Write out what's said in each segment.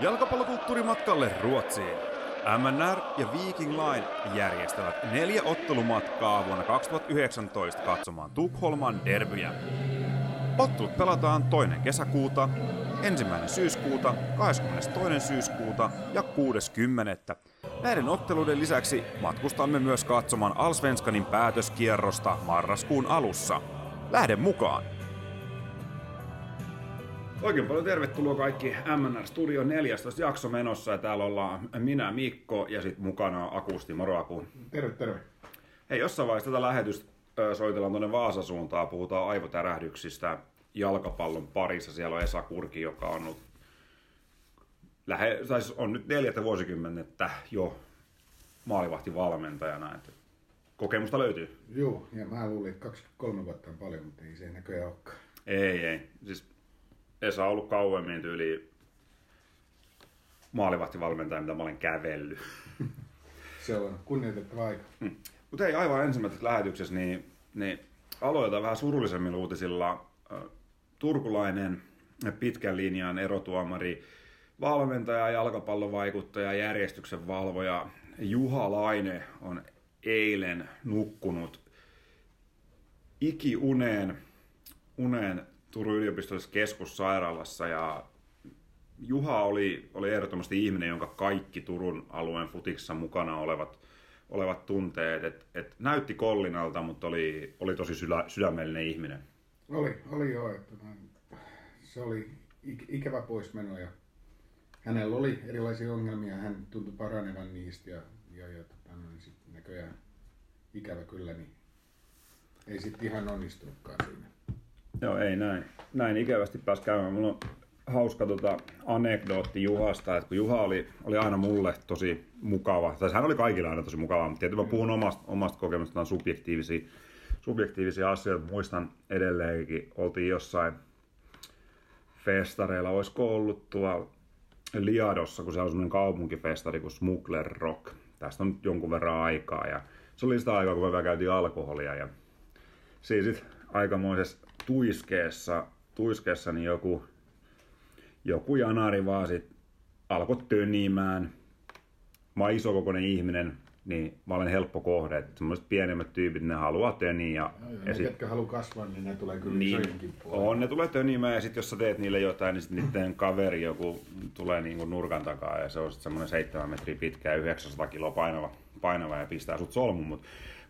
Jalkapallokulttuurimatkalle Ruotsiin. MNR ja Viking Line järjestävät neljä ottelumatkaa vuonna 2019 katsomaan Tukholman derbyjä. Ottelut pelataan toinen kesäkuuta, ensimmäinen syyskuuta, 22. syyskuuta ja 60. Näiden otteluiden lisäksi matkustamme myös katsomaan Alsvenskanin päätöskierrosta marraskuun alussa. Lähde mukaan! Oikein paljon tervetuloa kaikki MNR Studio 14 jakso menossa ja täällä ollaan minä Mikko ja sitten mukana Akusti. Moro Aku. Terve, terve. Hei, jossain vaiheessa tätä lähetystä soitellaan tuonne Vaasasuuntaan, puhutaan aivotärähdyksistä jalkapallon parissa. Siellä on Esa Kurki, joka on ollut lähe, tai siis on nyt neljättä vuosikymmenettä jo maalivahtivalmentajana. Että kokemusta löytyy. Joo, ja mä luulin, että 23 vuotta on paljon, mutta ei se näköjään olekaan. Ei, ei. Siis Esa on ollut kauemmin tyyli maalivahtivalmentaja, mitä mä olen kävellyt. Se on kunnioitettava aika. Hmm. Mutta ei aivan ensimmäisessä lähetyksessä, niin, niin aloitetaan vähän surullisemmin uutisilla. Turkulainen pitkän linjan erotuomari, valmentaja, jalkapallovaikuttaja, järjestyksen valvoja Juha Laine on eilen nukkunut ikiuneen uneen Turun yliopistollisessa keskussairaalassa ja Juha oli, oli ehdottomasti ihminen, jonka kaikki Turun alueen futiksessa mukana olevat, olevat tunteet. Et, et näytti kollinalta, mutta oli, oli tosi sydä, sydämellinen ihminen. Oli, oli joo. Että se oli ikävä poismeno ja hänellä oli erilaisia ongelmia. Hän tuntui paranevan niistä ja, ja, ja tota, sit näköjään ikävä kyllä, niin ei sitten ihan onnistunutkaan siinä. Joo, ei näin. Näin ikävästi pääs käymään. Mulla on hauska tota, anekdootti Juhasta, että kun Juha oli, oli aina mulle tosi mukava, tai hän oli kaikille aina tosi mukava, mutta tietysti mä puhun omasta, omasta kokemustaan subjektiivisia, subjektiivisia asioita. Muistan edelleenkin, oltiin jossain festareilla, olisiko ollut tuolla Liadossa, kun se on semmoinen kaupunkifestari kuin Smuggler Rock. Tästä on nyt jonkun verran aikaa ja se oli sitä aikaa, kun me vielä käytiin alkoholia ja siis sit aikamoisessa tuiskeessa, tuiskeessa niin joku, joku janari vaan sit alkoi tönimään. Mä oon isokokoinen ihminen, niin mä olen helppo kohde. Että semmoiset pienemmät tyypit, ne haluaa töniä. Ja, ja, ja sit, ketkä haluaa kasvaa, niin ne tulee kyllä niin, On, ne tulee tönimään ja sitten jos sä teet niille jotain, niin sitten niiden kaveri joku tulee niinku nurkan takaa ja se on sitten semmoinen 7 metriä pitkä ja 900 kiloa painava, painava ja pistää sut solmun. Mutta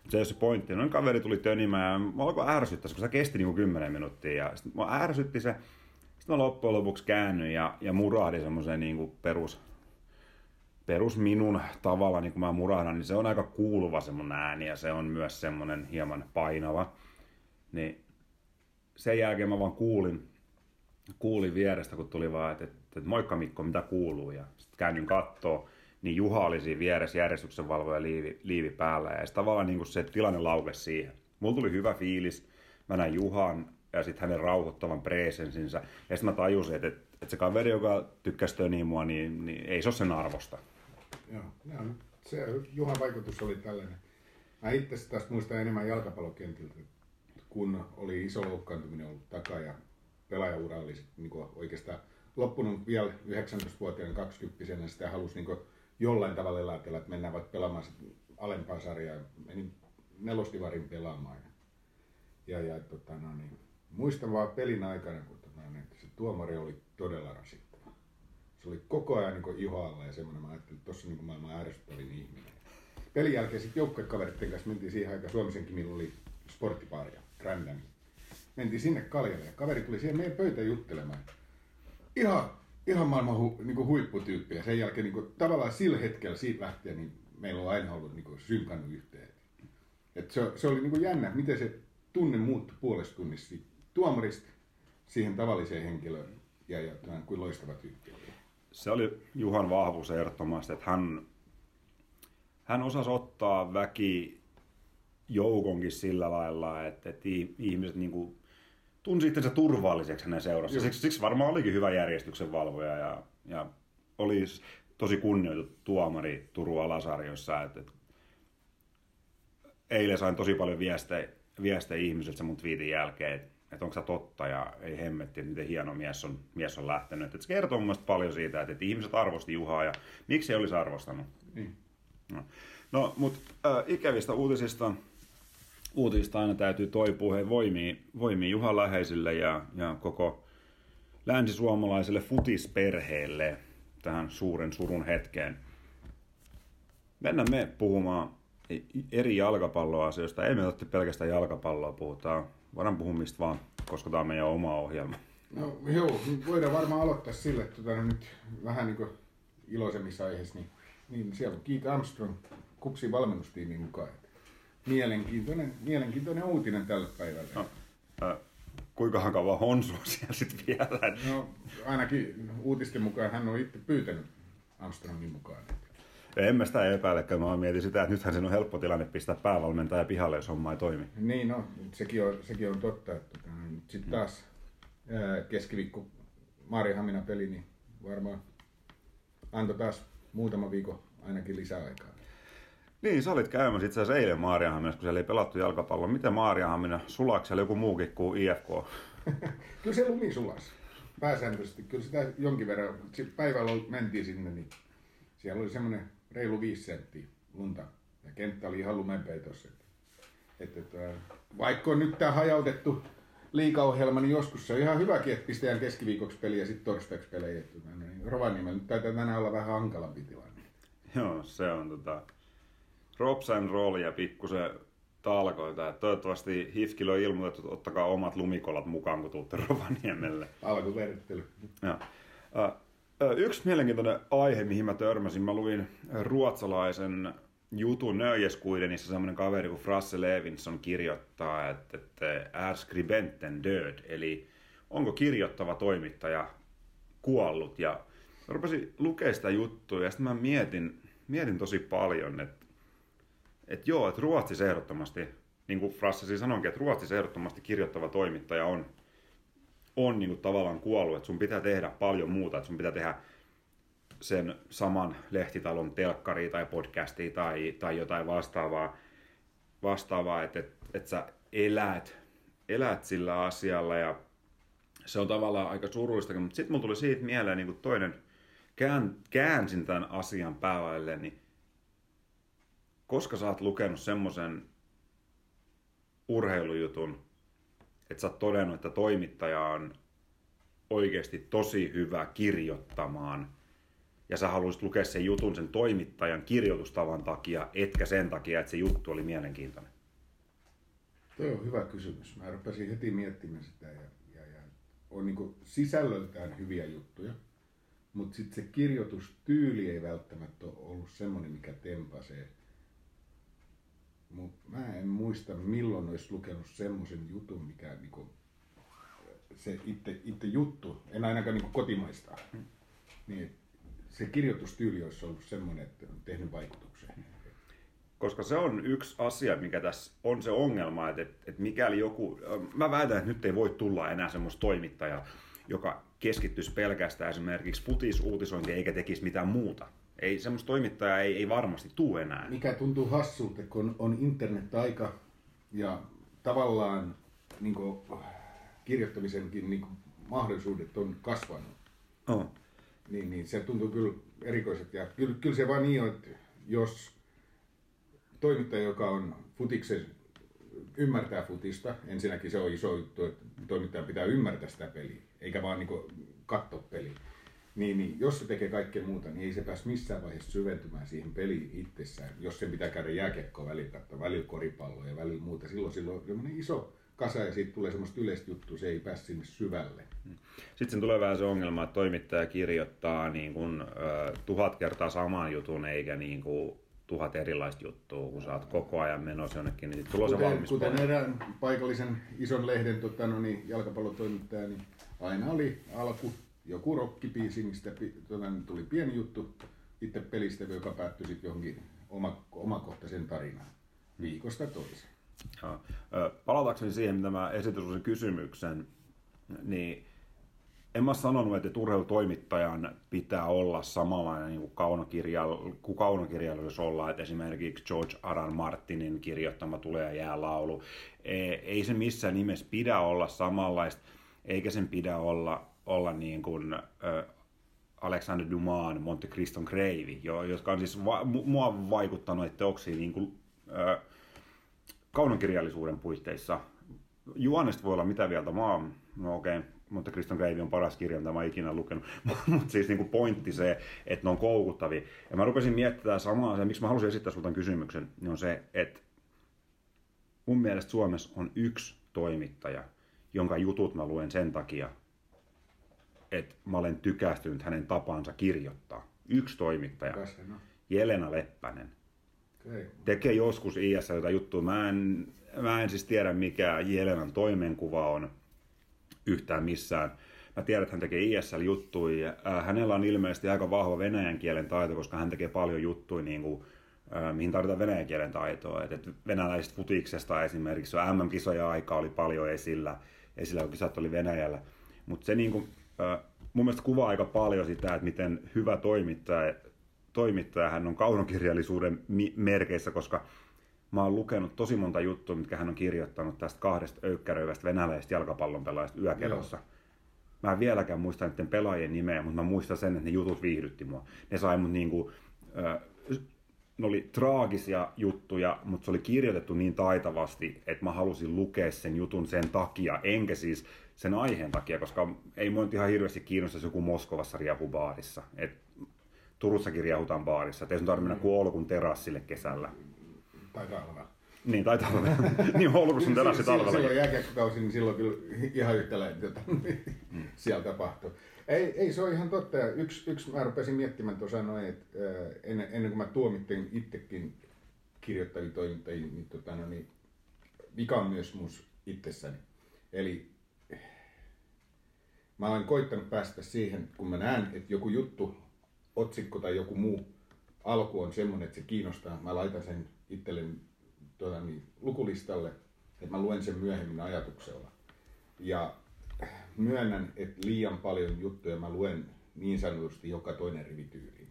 se ole se pointti. Noin kaveri tuli tönimään ja mä alkoin ärsyttää, koska se kesti niinku 10 minuuttia. Ja sitten mä ärsytti se. Sitten mä loppujen lopuksi käännyin ja, ja murahdin semmoisen niinku perus, perus minun tavalla, niin kun mä murahdan, niin se on aika kuuluva semmoinen ääni ja se on myös semmoinen hieman painava. Niin sen jälkeen mä vaan kuulin, kuulin vierestä, kun tuli vaan, että, että, että moikka Mikko, mitä kuuluu? Ja sitten käännyin kattoo niin Juha oli siinä vieressä järjestyksen valvoja liivi, liivi päällä. Ja tavallaan niin kuin se tilanne laukesi siihen. Mulla tuli hyvä fiilis. Mä näin Juhan ja sitten hänen rauhoittavan presensinsä. Ja sitten mä tajusin, että, että se kaveri, joka tykkäsi niin mua, niin, niin ei se ole sen arvosta. Joo, no, se Juhan vaikutus oli tällainen. Mä itse taas muistan enemmän jalkapallokentiltä, kun oli iso loukkaantuminen ollut takaa ja pelaajaura oli niin oikeastaan loppunut vielä 19-vuotiaana 20 sitä halusi niin jollain tavalla ajatella, että mennään vaikka pelaamaan alempaa sarjaa. Menin nelostivarin pelaamaan. Ja, ja, tota, no niin, muistan vaan pelin aikana, kun tota, niin, se tuomari oli todella rasittava. Se oli koko ajan niin ihoalla ja semmoinen, mä ajattelin, että tuossa niin maailman ärsyttävin ihminen. Pelin jälkeen sitten joukkuekavereiden kanssa mentiin siihen aikaan, Suomisenkin millä oli sporttipaaria, Grandami. Mentiin sinne kaljalle ja kaveri tuli siihen meidän pöytään juttelemaan. Ihan ihan maailman hu, niin kuin huipputyyppi. Ja sen jälkeen niin kuin, tavallaan sillä hetkellä siitä lähtien niin meillä on aina ollut niin kuin, synkannut yhteen. Et se, se oli niin kuin jännä, miten se tunne muuttui puolesta tunnissa tuomarista siihen tavalliseen henkilöön. Ja, ja tämän, kuin loistava tyyppi. Se oli Juhan vahvuus ehdottomasti, että hän, hän osasi ottaa väki joukonkin sillä lailla, että, että ihmiset niin kuin tunsi itsensä turvalliseksi hänen seurassa. Siksi, siksi varmaan olikin hyvä järjestyksen valvoja ja, ja oli tosi kunnioitettu tuomari Turun alasarjoissa. Että, että eilen sain tosi paljon viestejä, viestejä ihmisiltä mun twiitin jälkeen, että, että onko se totta ja ei hemmetti, että miten hieno mies on, mies on lähtenyt. Että se kertoo mun mielestä paljon siitä, että, että ihmiset arvosti Juhaa ja miksi ei olisi arvostanut. Niin. No, no mutta äh, ikävistä uutisista, uutisista aina täytyy toipua he voimii, voimii Juhan läheisille ja, ja koko länsisuomalaiselle futisperheelle tähän suuren surun hetkeen. Mennään me puhumaan eri jalkapalloasioista. Ei me otti pelkästään jalkapalloa, puhutaan. Voidaan puhua mistä vaan, koska tämä on meidän oma ohjelma. No joo, voidaan varmaan aloittaa sille, että tota, no, nyt vähän niin iloisemmissa aiheissa, niin, niin siellä on Keith Armstrong kupsi valmennustiimin mukaan. Mielenkiintoinen, mielenkiintoinen uutinen tällä päivällä. No, äh, kuinka kauan Honsua siellä sitten vielä? No ainakin uutisten mukaan hän on itse pyytänyt Armstrongin mukaan. En mä sitä epäilekään, mä mietin sitä, että nythän sen on helppo tilanne pistää päävalmentaja pihalle, jos homma ei toimi. Niin, no, sekin on, sekin on totta. Että, sitten taas ää, keskiviikko Hamina peli, niin varmaan antoi taas muutama viikko ainakin lisäaikaa. Niin, sä olit käymässä itse asiassa eilen Maariahaminassa, kun siellä ei pelattu jalkapalloa. Miten Maariahamina, sulaksi siellä joku muukin kuin IFK? kyllä se lumi sulas, pääsääntöisesti. Kyllä sitä jonkin verran, päivällä mentiin sinne, niin siellä oli semmoinen reilu viisi senttiä lunta. Ja kenttä oli ihan lumenpeitossa. Että, että, vaikka on nyt tämä hajautettu liikaohjelma, niin joskus se on ihan hyväkin, että pistetään keskiviikoksi peliä ja sitten torstaiksi pelejä. Niin Rovaniemellä nyt taitaa tänään olla vähän hankalampi tilanne. Joo, se on tota, Roll ja pikkusen talkoita. Toivottavasti Hifkillä on ilmoitettu, että ottakaa omat lumikolat mukaan, kun tuutte Rovaniemelle. Alkuverttely. Yksi mielenkiintoinen aihe, mihin mä törmäsin, mä luin ruotsalaisen jutun Nöjeskuidenissa semmoinen kaveri kuin Frasse Levinson kirjoittaa, että, että är skribenten död, eli onko kirjoittava toimittaja kuollut. Ja rupesin lukea sitä juttua ja sitten mä mietin, mietin tosi paljon, että, että joo, että Ruotsissa ehdottomasti, niin kuin Frasse siis sanoinkin, että Ruotsissa ehdottomasti kirjoittava toimittaja on on niin kuin tavallaan kuollut, että sun pitää tehdä paljon muuta, että sun pitää tehdä sen saman lehtitalon telkkari tai podcasti tai, tai jotain vastaavaa, vastaavaa että, että, että sä elät, elät sillä asialla ja se on tavallaan aika surullista, mutta sitten mulla tuli siitä mieleen niin kuin toinen, kään, käänsin tämän asian päälle, niin koska sä oot lukenut semmoisen urheilujutun, että sä oot todennut, että toimittaja on oikeasti tosi hyvä kirjoittamaan ja sä haluaisit lukea sen jutun sen toimittajan kirjoitustavan takia, etkä sen takia, että se juttu oli mielenkiintoinen? Tuo on hyvä kysymys. Mä rupesin heti miettimään sitä ja, ja, ja on niin sisällöltään hyviä juttuja, mutta sitten se kirjoitustyyli ei välttämättä ole ollut semmoinen, mikä tempasee mutta mä en muista milloin olisi lukenut semmoisen jutun, mikä niinku, se itse, itse juttu, en ainakaan niinku kotimaista, niin se kirjoitustyyli olisi ollut semmoinen, että on tehnyt vaikutuksen. Koska se on yksi asia, mikä tässä on se ongelma, että, että mikäli joku, mä väitän, että nyt ei voi tulla enää semmoista toimittajaa, joka keskittyisi pelkästään esimerkiksi futisuutisointiin eikä tekisi mitään muuta ei semmoista toimittajaa ei, ei varmasti tule enää. Mikä tuntuu hassulta, kun on internet-aika ja tavallaan niin kuin, kirjoittamisenkin niin kuin, mahdollisuudet on kasvanut. Oh. Niin, niin se tuntuu kyllä erikoiset. Ja kyllä, kyllä se vaan niin on, että jos toimittaja, joka on futiksen, ymmärtää futista, ensinnäkin se on iso juttu, että toimittajan pitää ymmärtää sitä peliä, eikä vaan niin katsoa peliä. Niin, niin, jos se tekee kaikkea muuta, niin ei se pääs missään vaiheessa syventymään siihen peliin itsessään. Jos sen pitää käydä jääkiekkoa välillä välillä koripalloa ja välillä muuta, silloin, silloin on iso kasa ja siitä tulee semmoista yleistä juttua, se ei pääse sinne syvälle. Sitten tulee vähän se ongelma, että toimittaja kirjoittaa niin kuin, tuhat kertaa saman jutun eikä niin kuin, tuhat erilaista juttua, kun sä oot koko ajan menossa jonnekin, niin kuten, se valmis Kuten erään paikallisen ison lehden tota, no niin, jalkapallotoimittaja, niin aina oli alku joku rockibiisi, mistä tuota, tuli pieni juttu itse pelistä, joka päättyi sitten johonkin oma, omakohtaisen tarinaan viikosta toiseen. Palatakseni siihen, mitä mä esitin kysymyksen, niin en mä sanonut, että urheilutoimittajan pitää olla samanlainen niin kuin kaunokirjailu, kuin kaunokirjailijoissa olla, että esimerkiksi George R. Martinin kirjoittama Tulee jää laulu. Ei se missään nimessä pidä olla samanlaista, eikä sen pidä olla, olla niin kuin, Alexander Dumas, Monte Criston Gravy, jotka on siis va- mua vaikuttanut teoksiin niin kuin, kaunokirjallisuuden puitteissa. Juonesta voi olla mitä mieltä, mä oon, no okei, okay mutta Kriston Greivi on paras kirja, mitä mä oon ikinä lukenut. mutta siis niin kuin pointti se, että ne on koukuttavia. Ja mä rupesin miettimään samaa, se, miksi mä halusin esittää sulta kysymyksen, niin on se, että mun mielestä Suomessa on yksi toimittaja, jonka jutut mä luen sen takia, että mä olen tykästynyt hänen tapaansa kirjoittaa. Yksi toimittaja. Jelena Leppänen. Okay. Tekee joskus IS jotain juttua. Mä en, mä en siis tiedä mikä Jelenan toimenkuva on yhtään missään. Mä tiedän, että hän tekee ISL-juttuja. Äh, hänellä on ilmeisesti aika vahva venäjän kielen taito, koska hän tekee paljon juttuja, niin kuin, äh, mihin tarvitaan venäjän kielen taitoa. Et, et venäläisestä futiksesta esimerkiksi MM-kisoja aika oli paljon esillä, esillä kun kisat oli Venäjällä. Mutta se niin kuin, mun mielestä kuvaa aika paljon sitä, että miten hyvä toimittaja, toimittaja hän on kaunokirjallisuuden merkeissä, koska mä oon lukenut tosi monta juttua, mitkä hän on kirjoittanut tästä kahdesta öykkäröivästä venäläisestä jalkapallon pelaajasta yökerrossa. Joo. Mä en vieläkään muista niiden pelaajien nimeä, mutta mä muistan sen, että ne jutut viihdytti mua. Ne sai mut niinku, äh, ne oli traagisia juttuja, mutta se oli kirjoitettu niin taitavasti, että mä halusin lukea sen jutun sen takia, enkä siis sen aiheen takia, koska ei mua nyt ihan hirveästi kiinnostaisi joku Moskovassa riehubaarissa. Et Turussakin riehutaan baarissa, et ei sun tarvitse mennä kuin terassille kesällä. Tai talvella. Niin, tai talvella. niin, Oulussa on terassi talvella. Silloin jääkiekkokausi, niin silloin kyllä ihan yhtä lailla mm. siellä tapahtui. Ei, ei, se on ihan totta. Yksi, yksi mä rupesin miettimään tuossa noin, että ennen, ennen kuin mä tuomittiin itsekin kirjoittavia toimittajia, niin, tota, no, niin vika on myös mus itsessäni. Eli mä olen koittanut päästä siihen, kun mä näen, että joku juttu, otsikko tai joku muu alku on semmoinen, että se kiinnostaa. Mä laitan sen itselleni tuota, niin, lukulistalle, että mä luen sen myöhemmin ajatuksella. Ja myönnän, että liian paljon juttuja mä luen niin sanotusti joka toinen rivityyliin.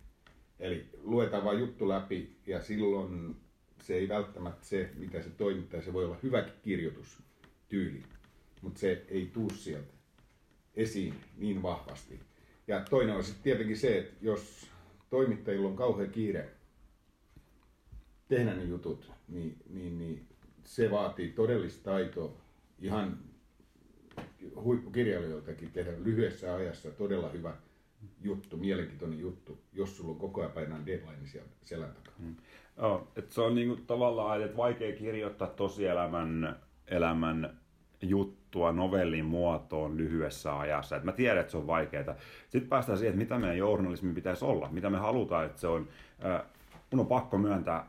Eli luetaan vain juttu läpi ja silloin se ei välttämättä se, mitä se toimittaa, se voi olla hyväkin kirjoitustyyli, mutta se ei tuu sieltä esiin niin vahvasti. Ja toinen on sitten tietenkin se, että jos toimittajilla on kauhean kiire tehdä ne jutut, niin, niin, niin se vaatii todellista taitoa ihan huippukirjailijoiltakin tehdä lyhyessä ajassa todella hyvä juttu, mielenkiintoinen juttu, jos sulla on koko ajan painaa deadline siellä selän takana. Mm. Oh, et se on niinku tavallaan että vaikea kirjoittaa tosielämän elämän juttua novellin muotoon lyhyessä ajassa. Et mä tiedän, että se on vaikeaa. Sitten päästään siihen, että mitä meidän journalismi pitäisi olla, mitä me halutaan, että se on. Äh, mun on pakko myöntää,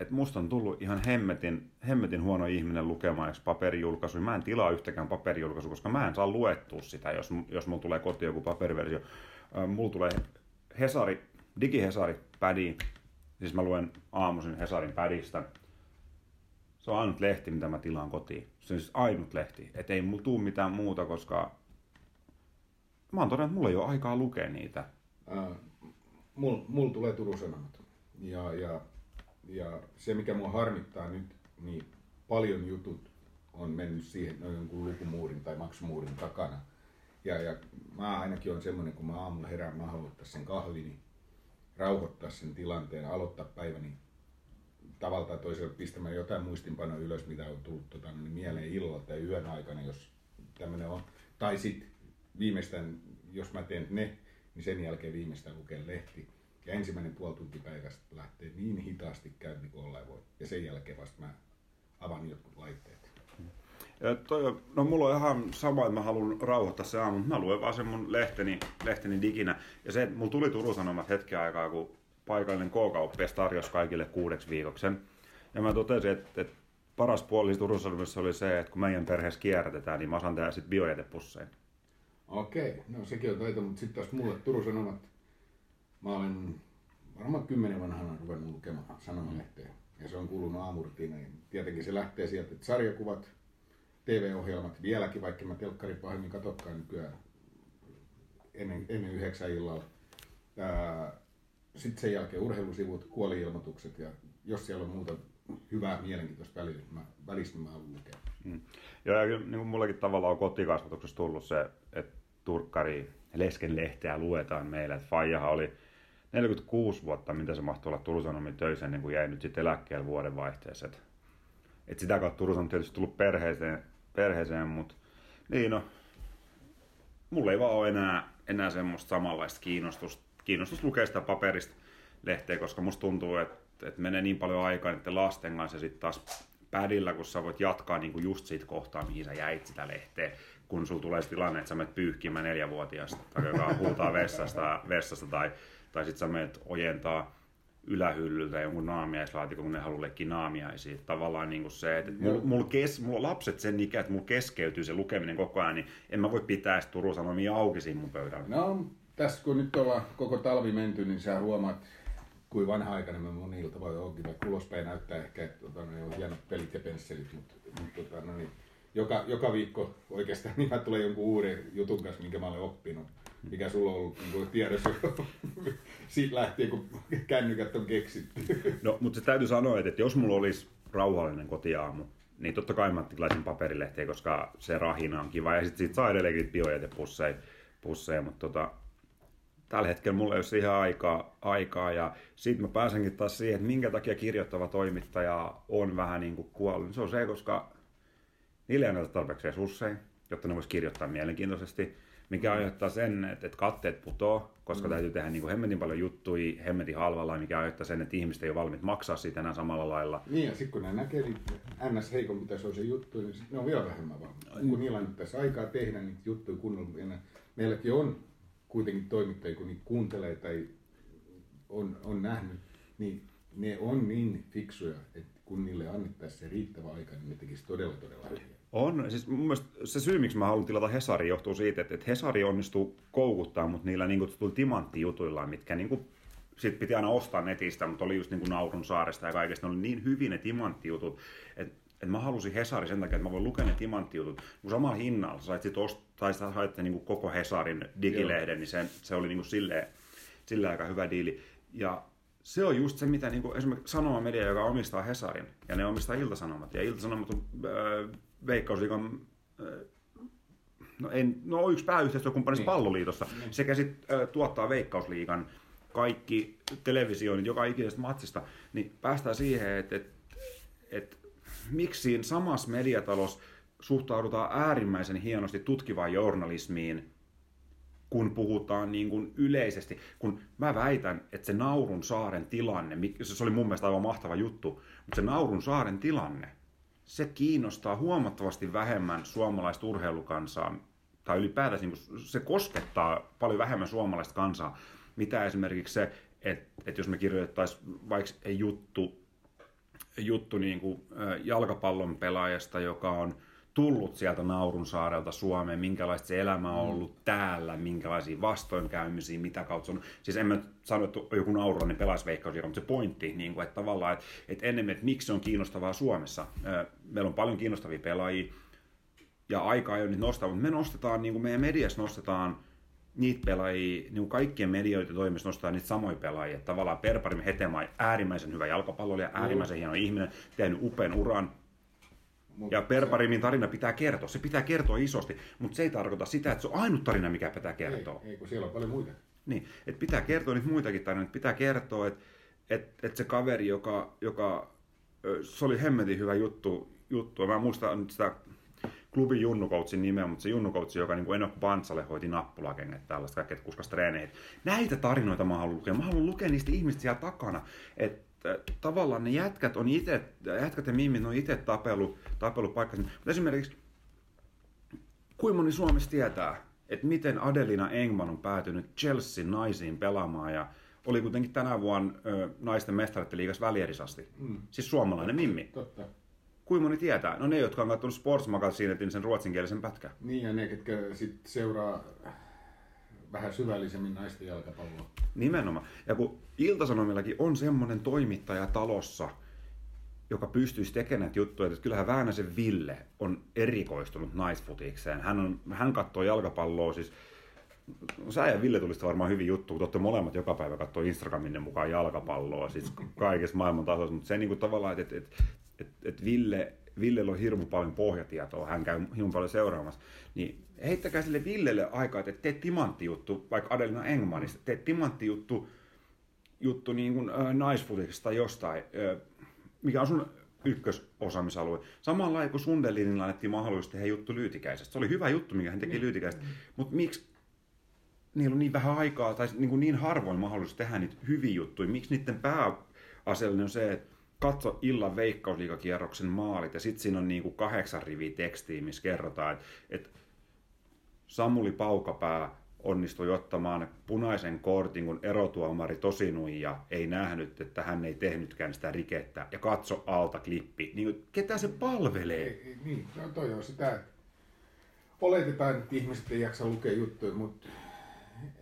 että musta on tullut ihan hemmetin, hemmetin huono ihminen lukemaan jos paperijulkaisu. Mä en tilaa yhtäkään paperijulkaisua, koska mä en saa luettua sitä, jos, jos mulla tulee kotiin joku paperiversio. Mulla tulee Hesari, digihesari pädi, siis mä luen aamuisin Hesarin pädistä. Se on ainut lehti, mitä mä tilaan kotiin. Se on siis ainut lehti. Että ei mulla tuu mitään muuta, koska mä oon todennut, että mulla ei ole aikaa lukea niitä. Äh, mulla mul tulee Turun Sanomat. Ja, ja ja se, mikä mua harmittaa nyt, niin paljon jutut on mennyt siihen, noin jonkun lukumuurin tai maksumuurin takana. Ja, ja mä ainakin on semmoinen, kun mä aamulla herään, mä haluan ottaa sen kahvini, rauhoittaa sen tilanteen, aloittaa päiväni tavalla tai toisella pistämään jotain muistinpanoa ylös, mitä on tullut tota, niin mieleen illalla tai yön aikana, jos tämmöinen on. Tai sitten viimeistään, jos mä teen ne, niin sen jälkeen viimeistään lukee lehti ja ensimmäinen puoli tunti päivästä lähtee niin hitaasti käyntiin kuin ollaan voi. Ja sen jälkeen vasta mä avaan jotkut laitteet. Ja toi, no mulla on ihan sama, että mä haluan rauhoittaa se aamu. Mä luen vaan sen mun lehteni, lehteni diginä. Ja se, että mulla tuli Turun Sanomat hetken aikaa, kun paikallinen K-kauppias tarjosi kaikille kuudeksi viikoksen. Ja mä totesin, että, että paras puoli Turun Sanomissa oli se, että kun meidän perheessä kierrätetään, niin mä saan tehdä sitten biojätepusseja. Okei, no sekin on taito, mutta sitten taas mulle Turun Sanomat Mä olen varmaan kymmenen vanhana ruvennut lukemaan sanomalehteä. Ja se on kuulunut aamurutiineihin. Tietenkin se lähtee sieltä, että sarjakuvat, TV-ohjelmat vieläkin, vaikka mä telkkari pahemmin katokkaan nykyään ennen, ennen yhdeksän illalla. Sitten sen jälkeen urheilusivut, kuoli-ilmoitukset ja jos siellä on muuta hyvää mielenkiintoista välillä, niin mä, välistä mä haluan lukea. Mm. Joo, ja niin kuin mullakin tavallaan on kotikasvatuksessa tullut se, että turkkari lesken lehteä luetaan meillä. Että Fajahan oli 46 vuotta, mitä se mahtoi olla Turun Sanomin töissä, niin kuin jäi nyt sitten eläkkeelle vuoden vaihteessa. Et, et sitä kautta Turun on tietysti tullut perheeseen, perheeseen mutta niin no, mulla ei vaan ole enää, enää semmoista samanlaista kiinnostusta, kiinnostusta lukea sitä paperista lehteä, koska musta tuntuu, että, että menee niin paljon aikaa niiden lasten kanssa ja sitten taas pädillä, kun sä voit jatkaa niin kuin just siitä kohtaa, mihin sä jäit sitä lehteä, kun sulla tulee se tilanne, että sä menet pyyhkimään neljävuotiaasta, tai joka huutaa vessasta, vessasta tai, tai sitten sä menet ojentaa ylähyllyltä jonkun naamiaislaatikon, kun ne haluaa leikkiä naamiaisia. Tavallaan niin kuin se, että mulla, mulla, kes, mulla lapset sen ikä, että mulla keskeytyy se lukeminen koko ajan, niin en mä voi pitää sitä Turun Sanomia auki siinä mun pöydällä. No, tässä kun nyt ollaan koko talvi menty, niin sä huomaat, kuin vanha-aikainen mä monilta voi onkin, vaikka ulospäin näyttää ehkä, että tota, ne on hienot pelit ja pensselit, mutta, mutta tota, no niin, joka, joka viikko oikeastaan niin mä tulee jonkun uuden jutun kanssa, minkä mä olen oppinut. Mikä sulla on ollut niin tiedossa siitä lähtien, kun kännykät on keksitty. No, mutta se täytyy sanoa, että jos mulla olisi rauhallinen kotiaamu, niin totta kai mä tilaisin paperilehtiä, koska se rahina on kiva. Ja sitten siitä saa edelleenkin biojätepusseja, pusseja, mutta tota, tällä hetkellä mulla ei ole siihen aikaa, aikaa ja sitten mä pääsenkin taas siihen, että minkä takia kirjoittava toimittaja on vähän niin kuin kuollut. Se on se, koska niillä ei ole tarpeeksi resursseja, jotta ne voisi kirjoittaa mielenkiintoisesti, mikä aiheuttaa sen, että, että katteet putoo, koska mm. täytyy tehdä niin kuin hemmetin paljon juttuja, hemmetin halvalla, mikä aiheuttaa sen, että ihmiset ei ole valmiit maksaa siitä enää samalla lailla. Niin, ja sitten kun ne näkee niin ns. heikon, mitä se on se juttu, niin ne on vielä vähemmän valmiita. Mm. Kun niillä on nyt tässä aikaa tehdä niitä juttuja kunnolla, meilläkin on kuitenkin toimittajia, kun niitä kuuntelee tai on, on nähnyt, niin ne on niin fiksuja, että kun niille annettaisiin se riittävä aika, niin ne tekisi todella todella hyviä. On. Siis mun mielestä se syy, miksi mä haluan tilata Hesari, johtuu siitä, että Hesari onnistuu koukuttaa mut niillä niin kutsutuilla timanttijutuillaan, mitkä niin kuin, sit piti aina ostaa netistä, mutta oli just niin kuin Naurun saaresta ja kaikesta. Ne oli niin hyvin ne timanttijutut, että että mä halusin Hesari sen takia, että mä voin lukea ne timanttijutut. Kun samalla hinnalla sait sit ost, tai saitte niin koko Hesarin digilehden, Joo. niin se, se oli niin kuin silleen, silleen aika hyvä diili. Ja se on just se, mitä niin kuin esimerkiksi Sanoma Media, joka omistaa Hesarin, ja ne omistaa Iltasanomat. Ja Iltasanomat on äh, Veikkausliikan äh, no, en, no yksi pääyhteistyökumppanista niin. palloliitossa, niin. sekä sitten äh, tuottaa Veikkausliigan kaikki televisioinnit joka ikisestä matsista, niin päästään siihen, että et, et, miksi samassa mediatalossa suhtaudutaan äärimmäisen hienosti tutkivaan journalismiin, kun puhutaan niin kuin yleisesti. Kun mä väitän, että se Naurun saaren tilanne, se oli mun mielestä aivan mahtava juttu, mutta se Naurun saaren tilanne, se kiinnostaa huomattavasti vähemmän suomalaista urheilukansaa, tai ylipäätään niin se koskettaa paljon vähemmän suomalaista kansaa, mitä esimerkiksi se, että, että jos me kirjoittaisiin vaikka juttu, juttu niin kuin jalkapallon pelaajasta, joka on tullut sieltä Naurun saarelta Suomeen, minkälaista se elämä on mm. ollut mm. täällä, minkälaisia vastoinkäymisiä, mitä kautta on. Siis en mä sano, että joku naurulainen pelaisi mutta se pointti, niin kuin, että tavallaan, että, että enemmän, että miksi se on kiinnostavaa Suomessa. Meillä on paljon kiinnostavia pelaajia, ja aika ei ole nyt nostaa, mutta me nostetaan, niin kuin meidän mediassa nostetaan niitä pelaajia, niin kaikkien medioiden toimesta nostaa niitä samoja pelaajia. Tavallaan Perparim Hetema äärimmäisen hyvä jalkapalloilija, äärimmäisen hieno ihminen, tehnyt upean uran, Mut ja Perparimin tarina pitää kertoa. Se pitää kertoa isosti, mutta se ei tarkoita sitä, että se on ainut tarina, mikä pitää kertoa. Ei, ei kun siellä on paljon muita. Niin, että pitää kertoa niitä muitakin tarinoita. Pitää kertoa, että, että, että se kaveri, joka, joka se oli hemmetin hyvä juttu, juttu. Mä muistan nyt sitä klubin junnukoutsin nimeä, mutta se junnukoutsi, joka niin Enok Pantsalle hoiti nappulakengät, tällaista kaikkea, kuskas treeneihin. Näitä tarinoita mä haluan lukea. Mä haluan lukea niistä ihmistä siellä takana. Että tavallaan ne jätkät on itse, jätkät ja mimmit on itse tapelu, tapelu paikkansa. Mutta esimerkiksi, kuinka moni Suomessa tietää, että miten Adelina Engman on päätynyt Chelsea naisiin pelaamaan ja oli kuitenkin tänä vuonna ö, naisten mestareiden liigas välierisasti. Mm. Siis suomalainen mimmi. Totta. Kuinka moni tietää? No ne, jotka on katsonut Sports Magazinetin sen ruotsinkielisen pätkän. Niin, ja ne, ketkä sitten seuraa vähän syvällisemmin naisten jalkapalloa. Nimenomaan. Ja kun Iltasanomillakin on semmoinen toimittaja talossa, joka pystyisi tekemään näitä juttuja, että kyllähän Väänäsen Ville on erikoistunut naisfutikseen. Hän, on, hän katsoo jalkapalloa siis sä ja Ville tulisi varmaan hyvin juttu, kun te olette molemmat joka päivä katsoa Instagramin mukaan jalkapalloa, siis kaikessa maailman tasossa, mutta se niin kuin tavallaan, että, että, että, että Ville, Villellä on hirmu paljon pohjatietoa, hän käy hirmu paljon seuraamassa, niin heittäkää sille Villelle aikaa, että teet timanttijuttu, vaikka Adelina Engmanista, teet timanttijuttu juttu niin kuin, äh, naisfutiksesta tai jostain, äh, mikä on sun ykkösosaamisalue. Samalla kuin Sundelinilla annettiin mahdollisuus tehdä juttu Lyytikäisestä. Se oli hyvä juttu, mikä hän teki niin. Lyytikäisestä. Mutta miksi niillä on niin vähän aikaa tai niin, kuin niin harvoin mahdollisuus tehdä niitä hyviä juttuja? Miksi niiden pääasiallinen on se, että katso illan veikkausliikakierroksen maalit ja sitten siinä on niin kuin kahdeksan riviä tekstiä, missä kerrotaan, että, että Samuli Paukapää onnistui ottamaan punaisen kortin, kun erotuomari Tosinuija ei nähnyt, että hän ei tehnytkään sitä rikettä. Ja katso alta klippi. Niin, ketä se palvelee? Ei, niin, no toi on sitä, oletetaan, että ihmiset ei jaksa lukea juttuja, mutta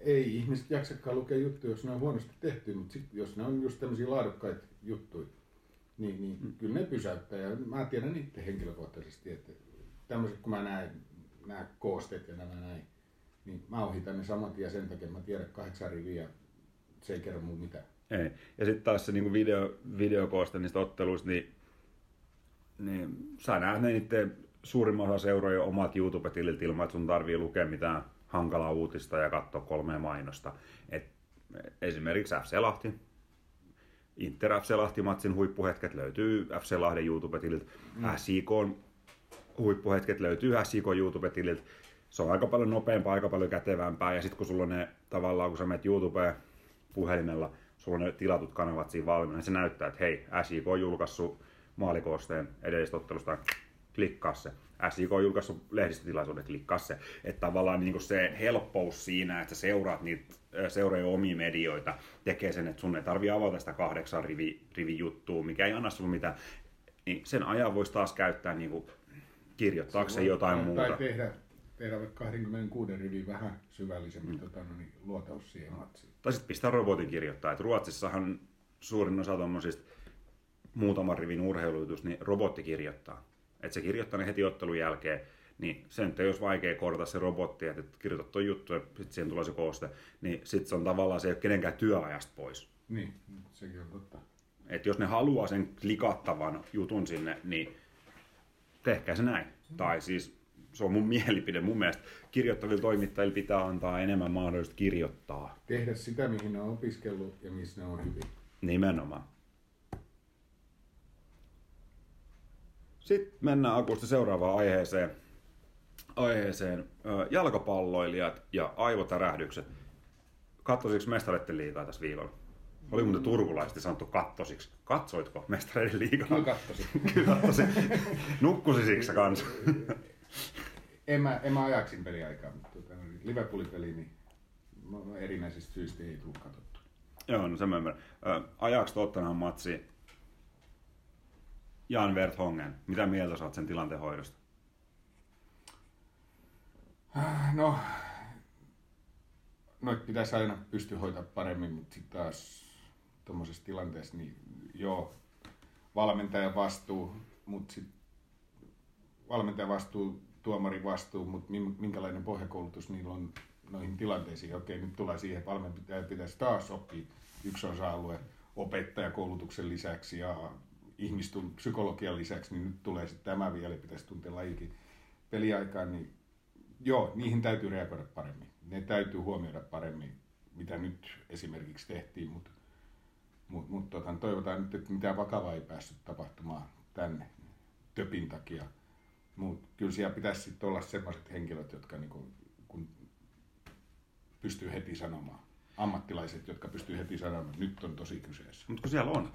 ei ihmiset jaksakaan lukea juttuja, jos ne on huonosti tehty, mutta sit, jos ne on just tämmöisiä laadukkaita juttuja, niin, niin mm. kyllä ne pysäyttää. Ja mä tiedän itse henkilökohtaisesti, että tämmöiset kun mä näen nämä koosteet ja nämä näin, niin mä ohitan ne samat ja sen takia mä tiedän kahdeksan riviä, se ei kerro mun mitään. Ei. Ja sitten taas se niin video, videokooste niistä otteluista, niin, niin sä näet ne niiden suurimman osa seuroja omat YouTube-tilit ilman, että sun tarvii lukea mitään hankalaa uutista ja katsoa kolmea mainosta. Et esimerkiksi FC Lahti, Inter FC Lahti-matsin huippuhetket löytyy FC Lahden YouTube-tililtä. Mm. SIK huippuhetket löytyy SIK YouTube-tililtä se on aika paljon nopeampaa, aika paljon kätevämpää. Ja sitten kun sulla on ne tavallaan, kun sä menet YouTubeen puhelimella, sulla on ne tilatut kanavat siinä valmiina, niin se näyttää, että hei, SIK on julkaissut maalikoosteen edellisestä ottelusta, klikkaa se. SIK on julkaissut lehdistötilaisuuden, klikkaa se. Että tavallaan niin se helppous siinä, että sä seuraat niitä seuraa omia medioita, tekee sen, että sun ei tarvi avata sitä kahdeksan rivi, rivi juttua, mikä ei anna sulle mitään. Niin sen ajan voisi taas käyttää niin kuin kirjoittaakseen jotain tai muuta. Tai tehdä tehdä vaikka 26 rivin vähän syvällisemmin mm. tota, no niin, luotaus siihen matsiin. Tai sitten pistää robotin kirjoittaa. Et Ruotsissahan suurin osa tuommoisista muutaman rivin urheilujutus, niin robotti kirjoittaa. Että se kirjoittaa ne heti ottelun jälkeen, niin se nyt ei olisi vaikea korjata se robotti, että kirjoitat tuon juttu ja sitten siihen tulee se kooste, niin sitten se on tavallaan se ei ole kenenkään työajasta pois. Niin, sekin on totta. Et jos ne haluaa sen klikattavan jutun sinne, niin tehkää se näin. Mm. Tai siis se on mun mielipide. Mun mielestä kirjoittavilla toimittajilla pitää antaa enemmän mahdollisuutta kirjoittaa. Tehdä sitä, mihin ne on opiskellut ja missä ne on hyvin. Nimenomaan. Sitten mennään Akusta seuraavaan aiheeseen. aiheeseen. Jalkapalloilijat ja aivotärähdykset. Katsoisiko mestareiden liikaa tässä viikolla? Oli muuten turkulaisesti sanottu kattosiksi. Katsoitko mestareiden liikaa? Kyllä kattosin. Kyllä kattosin. Nukkusisiksi kanssa? en, mä, en mä ajaksin peliaikaa, mutta tuota, Liverpoolin peli, niin erinäisistä syistä ei tullut katsottu. Joo, no sen mä ymmärrän. Ajaks Tottenham matsi Jan Verthongen. Mitä mieltä saat sen tilanteen hoidosta? No, noit pitäisi aina pystyä hoitaa paremmin, mutta sitten taas tuommoisessa tilanteessa, niin joo, valmentajan vastuu, mutta sitten valmentajan vastuu, tuomarin vastuu, mutta minkälainen pohjakoulutus niillä on noihin tilanteisiin. Okei, nyt tulee siihen, että valmentaja pitäisi taas oppia yksi osa-alue opettajakoulutuksen lisäksi ja ihmistun psykologian lisäksi, niin nyt tulee sitten tämä vielä, pitäisi tuntea lajikin peliaikaan, niin joo, niihin täytyy reagoida paremmin. Ne täytyy huomioida paremmin, mitä nyt esimerkiksi tehtiin, mutta mut, mut, tota, toivotaan nyt, että mitään vakavaa ei päässyt tapahtumaan tänne töpin takia. Mutta kyllä siellä pitäisi sitten olla sellaiset henkilöt, jotka niinku, kun pystyy heti sanomaan. Ammattilaiset, jotka pystyy heti sanomaan, että nyt on tosi kyseessä. Mutta kun siellä on.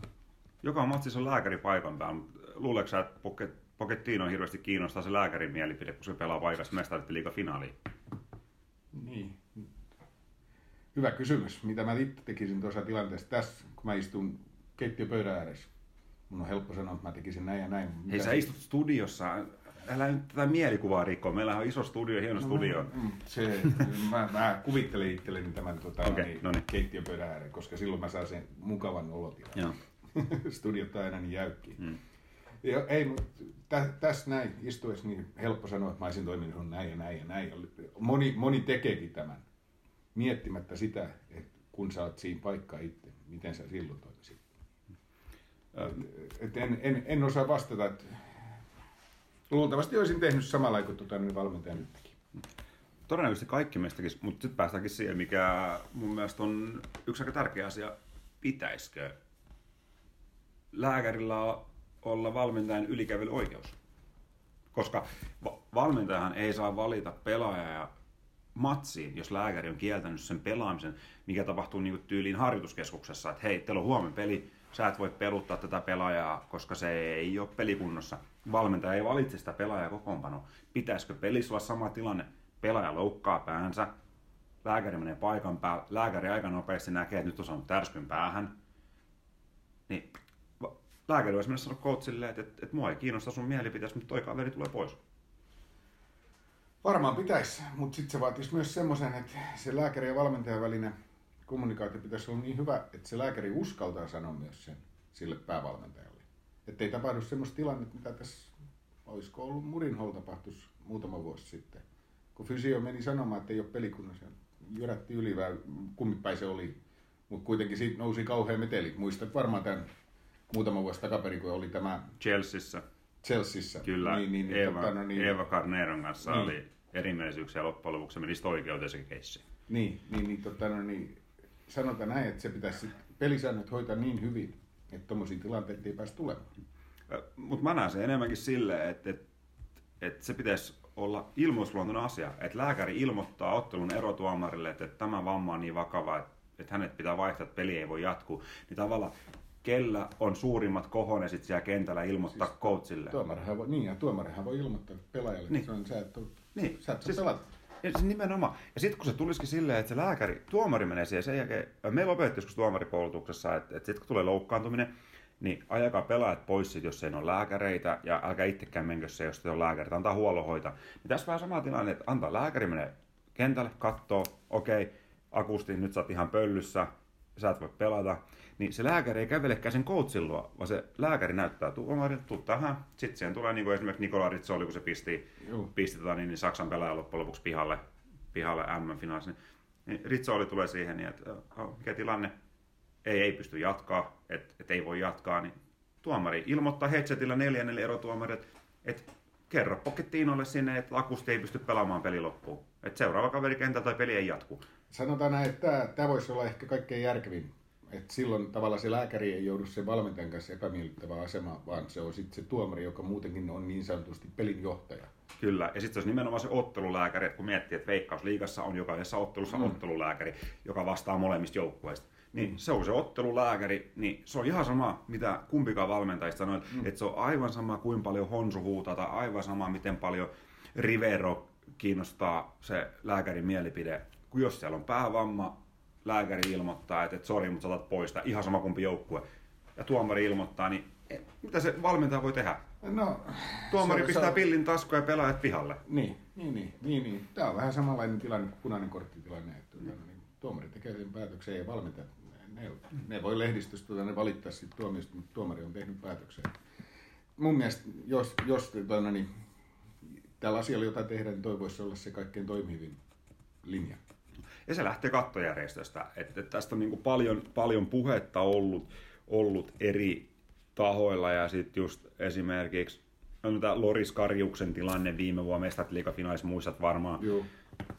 Joka matsissa on lääkäri paikan päällä, mutta luuleeko että Pochettino hirveästi kiinnostaa se lääkärin mielipide, kun se pelaa paikassa mestarit liiga finaaliin? Niin. Hyvä kysymys. Mitä mä itse tekisin tuossa tilanteessa tässä, kun mä istun keittiöpöydän ääressä? Mun on helppo sanoa, että mä tekisin näin ja näin. Hei, sä istut studiossa älä nyt tätä mielikuvaa rikkoa. Meillä on iso studio, hieno no, studio. Mm, se, mä, mä kuvittelin itselleni tämän tota, okay, niin, no niin. keittiöpöydän ääreen, koska silloin mä saan sen mukavan olotilan. Studiot on aina niin jäykkiä. Mm. Ja, ei, tä, tässä näin istuessa niin helppo sanoa, että mä olisin toiminut näin ja näin ja näin. Moni, moni tekeekin tämän. miettimättä sitä, että kun sä oot siinä paikka itse, miten sä silloin toimisit. Et en, en, en, osaa vastata, että luultavasti olisin tehnyt samalla kuin tuota, niin valmentaja nyt teki. Todennäköisesti kaikki meistäkin, mutta sitten päästäänkin siihen, mikä mun mielestä on yksi aika tärkeä asia. Pitäisikö lääkärillä olla valmentajan ylikävelyoikeus? Koska valmentajahan ei saa valita pelaajaa matsiin, jos lääkäri on kieltänyt sen pelaamisen, mikä tapahtuu niin kuin tyyliin harjoituskeskuksessa, että hei, teillä on huomenna peli, sä et voi peluttaa tätä pelaajaa, koska se ei ole pelikunnossa. Valmentaja ei valitse sitä pelaajaa kokoonpanoa. Pitäisikö pelissä olla sama tilanne? Pelaaja loukkaa päänsä, lääkäri menee paikan päälle, lääkäri aika nopeasti näkee, että nyt on saanut tärskyn päähän. Niin lääkäri voisi mennä sanoa coachille, että, että, että mua ei kiinnosta sun mielipiteessä, mutta toi kaveri tulee pois. Varmaan pitäisi, mutta sitten se vaatisi myös semmoisen, että se lääkäri ja valmentajan välinen kommunikaatio pitäisi olla niin hyvä, että se lääkäri uskaltaa sanoa myös sen sille päävalmentajalle. Että ei tapahdu semmoista tilannetta, mitä tässä olisiko ollut Murinhol tapahtus muutama vuosi sitten. Kun fysio meni sanomaan, että ei ole pelikunnassa, jyrätti yli vai kummipäin se oli. Mutta kuitenkin siitä nousi kauhean meteli. Muistat varmaan tämän muutama vuosi takaperin, kun oli tämä... Chelseassa. Chelseassa. Kyllä, niin, niin, niin, Eva, tota, no, niin, Eva Carneron kanssa niin. oli erimielisyyksiä loppujen lopuksi meni oikeuteen se keissi. Niin, niin, niin, tota, no, niin sanotaan näin, että se pitäisi pelisäännöt hoitaa niin hyvin, että tuommoisia tilanteita ei pääse tulemaan. Mutta mä näen sen enemmänkin silleen, että, että, että se pitäisi olla ilmoisluontoinen asia. Että lääkäri ilmoittaa ottelun erotuomarille, että, että tämä vamma on niin vakava, että, että hänet pitää vaihtaa, että peli ei voi jatkuu. Niin tavallaan kellä on suurimmat kohonesit siellä kentällä ilmoittaa siis coachille. Tuomarihan voi, niin, ja tuomarihan voi ilmoittaa pelaajalle, niin. että se on, sä et ole, niin. sä et siis, pelata. Ja siis nimenomaan. Ja sitten kun se tulisikin silleen, että se lääkäri, tuomari menee siihen sen jälkeen, meillä opetettiin joskus tuomarikoulutuksessa, että, että sitten kun tulee loukkaantuminen, niin ajakaa pelaajat pois sit, jos ei ole lääkäreitä, ja älkää itsekään menkö se, jos ei ole lääkäreitä, antaa huollohoita. Niin tässä vähän sama tilanne, että antaa lääkäri menee kentälle, katsoo, okei, okay, akusti, nyt sä oot ihan pöllyssä, sä et voi pelata, niin se lääkäri ei kävelekään sen coachin luo, vaan se lääkäri näyttää tuomarille, tuu tähän. Sitten siihen tulee niin kuin esimerkiksi Nikola Rizzoli, kun se pisti, pisti tota, niin, niin Saksan pelaajan loppujen lopuksi pihalle, pihalle M-finaalissa. Niin Rizzoli tulee siihen, niin että oh, mikä tilanne, ei, ei pysty jatkaa, että et ei voi jatkaa, niin tuomari ilmoittaa headsetillä neljännelle erotuomari, että et kerro Pochettinolle sinne, että Akusti ei pysty pelaamaan peli loppuun. Että seuraava kaveri kentältä tai peli ei jatku. Sanotaan näin, että tämä, tämä voisi olla ehkä kaikkein järkevin et silloin tavallaan se lääkäri ei joudu sen valmentajan kanssa epämiellyttävään asemaan, vaan se on sitten se tuomari, joka muutenkin on niin sanotusti pelin johtaja. Kyllä, ja sitten se olisi nimenomaan se ottelulääkäri, että kun miettii, että Veikkausliigassa on jokaisessa ottelussa mm. ottelulääkäri, joka vastaa molemmista joukkueista. Niin mm. se on se ottelulääkäri, niin se on ihan sama, mitä kumpikaan valmentajista sanoi, mm. että se on aivan sama, kuin paljon Honsu huutaa, tai aivan sama, miten paljon Rivero kiinnostaa se lääkärin mielipide. Kun jos siellä on päävamma, lääkäri ilmoittaa, että, että sori, mutta saatat poista, ihan sama kumpi joukkue, ja tuomari ilmoittaa, niin mitä se valmentaja voi tehdä? No, Tuomari se, pistää se, pillin taskuun ja pelaajat pihalle. Niin, niin, niin, niin, niin. Tämä on vähän samanlainen tilanne kuin punainen korttitilanne. Että, mm. niin, tuomari tekee sen päätöksen ja valmentaja, ne, ne voi lehdistöstä tuota, ne valittaa sitten tuomioista, mutta tuomari on tehnyt päätöksen. Mun mielestä, jos, jos tuota, niin, tällä asialla jota tehdään, niin toi voisi olla se kaikkein toimivin linja. Ja se lähtee kattojärjestöstä. Että tästä on niin kuin paljon, paljon puhetta ollut, ollut eri tahoilla ja sitten just esimerkiksi no, tämä Loris Karjuksen tilanne viime vuonna Mestatriikafinaissa muistat varmaan. Joo.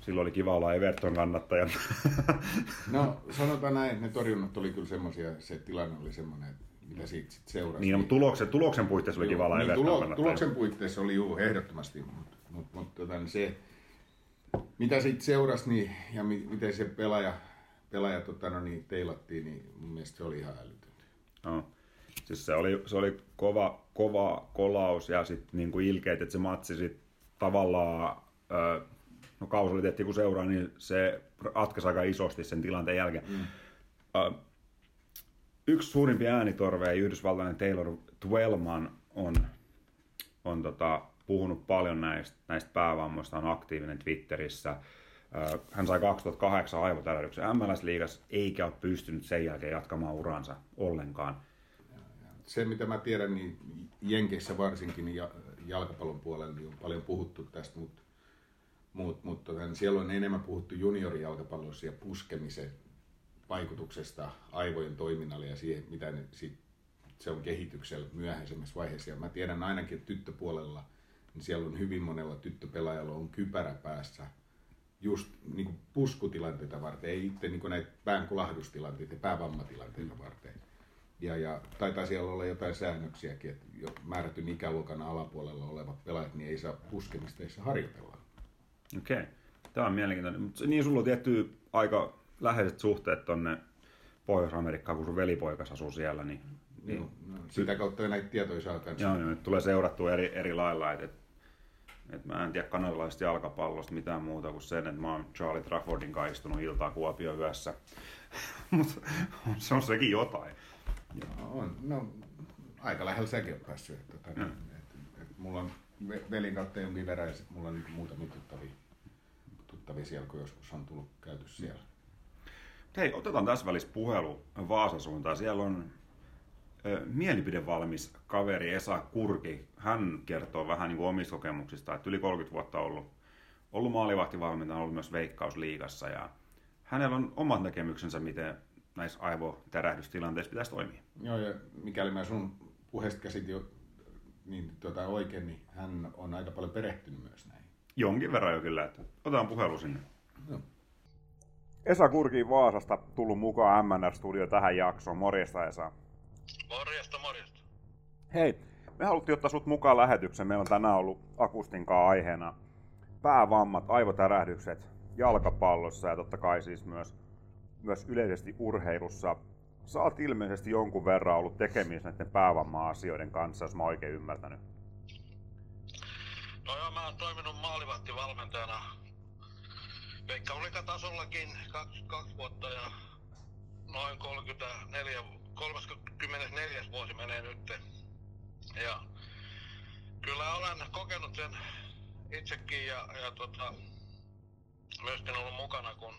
Silloin oli kiva olla Everton kannattaja. No sanotaan näin, että ne torjunnat oli kyllä semmoisia, se tilanne oli semmoinen, että mitä siitä sitten seurasi. Niin, mutta tuloksen, tuloksen puitteissa oli kiva olla niin, Everton tulo, Tuloksen puitteissa oli juu, ehdottomasti, mutta mut, mut, tota, niin se, mitä siitä seurasi niin, ja mi, miten se pelaaja, pelaaja tota, no, niin, teilattiin, niin mun mielestä se oli ihan älytöntä. No. Siis se oli, se oli kova, kova kolaus ja sitten niin kuin ilkeet, että se matsi sitten tavallaan, no kausaliteetti kun seuraa, niin se ratkaisi aika isosti sen tilanteen jälkeen. Mm. yksi suurimpia äänitorveja, yhdysvaltainen Taylor Twellman, on, on tota, puhunut paljon näistä, näistä päävammoista, on aktiivinen Twitterissä. Hän sai 2008 aivotärähdyksen MLS-liigassa, eikä ole pystynyt sen jälkeen jatkamaan uransa ollenkaan. Se, mitä mä tiedän, niin Jenkeissä varsinkin niin jalkapallon puolella niin on paljon puhuttu tästä, mutta Mutta mut, tota, siellä on enemmän puhuttu juniorijalkapallossa ja puskemisen vaikutuksesta aivojen toiminnalle ja siihen, mitä ne, sit, se on kehityksellä myöhäisemmässä vaiheessa. Ja mä tiedän ainakin, että tyttöpuolella niin siellä on hyvin monella tyttöpelaajalla on kypärä päässä just niin kuin puskutilanteita varten, ei itse niin kuin näitä pään kolahdustilanteita ja päävammatilanteita varten. Ja, ja taitaa siellä olla jotain säännöksiäkin, että jo määrätyn ikäluokan alapuolella olevat pelaajat niin ei saa puskemista, ei saa harjoitella. Okei. Okay. Tämä on mielenkiintoinen. Mutta niin sulla on tietty aika läheiset suhteet tonne Pohjois-Amerikkaan, kun sun velipoikas asuu siellä, niin... niin no, no, sitä kautta näitä tietoja saa. Joo, joo, tulee seurattua eri, eri lailla, että, että mä en tiedä kanadalaisesta jalkapallosta mitään muuta kuin sen, että mä oon Charlie Traffordin kanssa istunut iltaa Kuopio yössä. Mutta se on sekin jotain. Joo, on. No, aika lähellä säkin on päässyt. Että, että, että, että, mulla on velin kautta jonkin verran ja mulla on niin muutamia tuttavia, tuttavia siellä, kun joskus on tullut käyty siellä. Hei, otetaan tässä välissä puhelu Vaasan suuntaan. Siellä on mielipidevalmis kaveri Esa Kurki. Hän kertoo vähän niin kuin omista kokemuksista, että yli 30 vuotta ollut, ollut maalivahtivalmentaja, ollut myös Veikkausliigassa ja hänellä on omat näkemyksensä, miten näissä aivotärähdystilanteissa pitäisi toimia. Joo, ja mikäli mä sun puheesta käsitin jo niin, tuota, oikein, niin hän on aika paljon perehtynyt myös näihin. Jonkin verran jo kyllä, että otetaan puhelu sinne. No. Esa Kurki Vaasasta tullut mukaan MNR-studio tähän jaksoon. Morjesta Esa. Morjesta, morjesta. Hei, me haluttiin ottaa sut mukaan lähetykseen. Meillä on tänään ollut akustinkaan aiheena päävammat, aivotärähdykset jalkapallossa ja totta kai siis myös, myös yleisesti urheilussa. Sä oot ilmeisesti jonkun verran ollut tekemisissä näiden päävamma-asioiden kanssa, jos mä oikein ymmärtänyt. No joo, mä oon toiminut maalivahtivalmentajana Veikkausliikatasollakin kaksi, kaksi vuotta ja noin 34, 34 vuosi menee nyt. Ja kyllä olen kokenut sen itsekin ja, ja tota, myöskin ollut mukana, kun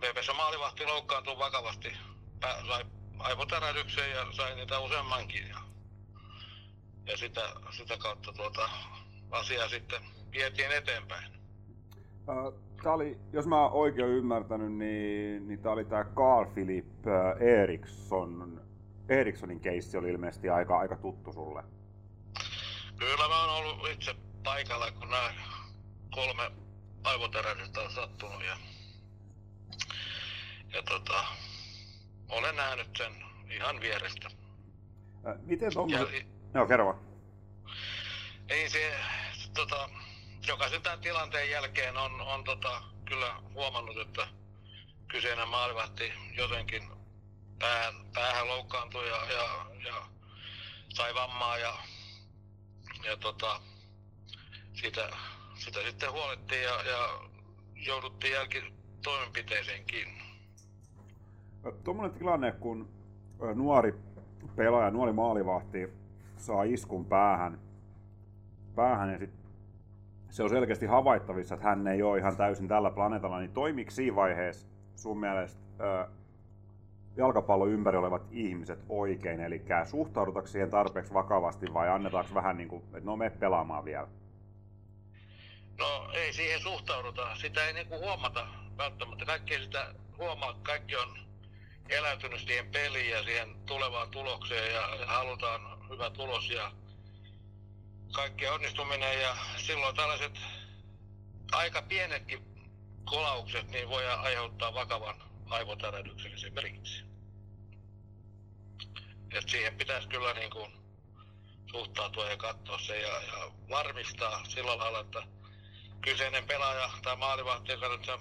VPS maalivahti loukkaantui vakavasti, sai aivotärähdyksen ja sai niitä useammankin. Ja, ja sitä, sitä kautta tuota, asiaa sitten vietiin eteenpäin. Tämä oli, jos mä oon oikein ymmärtänyt, niin, niin tämä oli tämä Carl Philip Eriksson. Erikssonin keissi oli ilmeisesti aika, aika tuttu sulle. Kyllä mä oon ollut itse paikalla, kun nämä kolme aivotärähdystä on sattunut. Ja, ja tota, olen nähnyt sen ihan vierestä. Ää, miten tuommoiset... Ja... Joo, kerro vaan. Ei se, tota, jokaisen tämän tilanteen jälkeen on, on tota, kyllä huomannut, että kyseinen maalivahti jotenkin päähän, päähän loukkaantui ja, ja, ja sai vammaa ja, ja tota, sitä, sitä sitten huolettiin ja, ja jouduttiin jälkitoimenpiteeseenkin. Tuommoinen tilanne, kun nuori pelaaja, nuori maalivahti saa iskun päähän, päähän ja sitten se on selkeästi havaittavissa, että hän ei ole ihan täysin tällä planeetalla, niin toimiko siinä vaiheessa sun mielestä ö, jalkapallon ympäri olevat ihmiset oikein, eli suhtaudutaanko siihen tarpeeksi vakavasti vai annetaanko vähän niin kuin, että no me pelaamaan vielä? No ei siihen suhtauduta, sitä ei niin kuin huomata välttämättä, kaikki sitä huomaa, kaikki on eläytynyt siihen peliin ja siihen tulevaan tulokseen ja halutaan hyvä tulos ja kaikki onnistuminen ja silloin tällaiset aika pienetkin kolaukset niin voi aiheuttaa vakavan aivotärähdyksen esimerkiksi. Et siihen pitäisi kyllä niin kuin suhtautua ja katsoa se ja, ja varmistaa sillä lailla, että kyseinen pelaaja tai maalivahti, joka nyt sen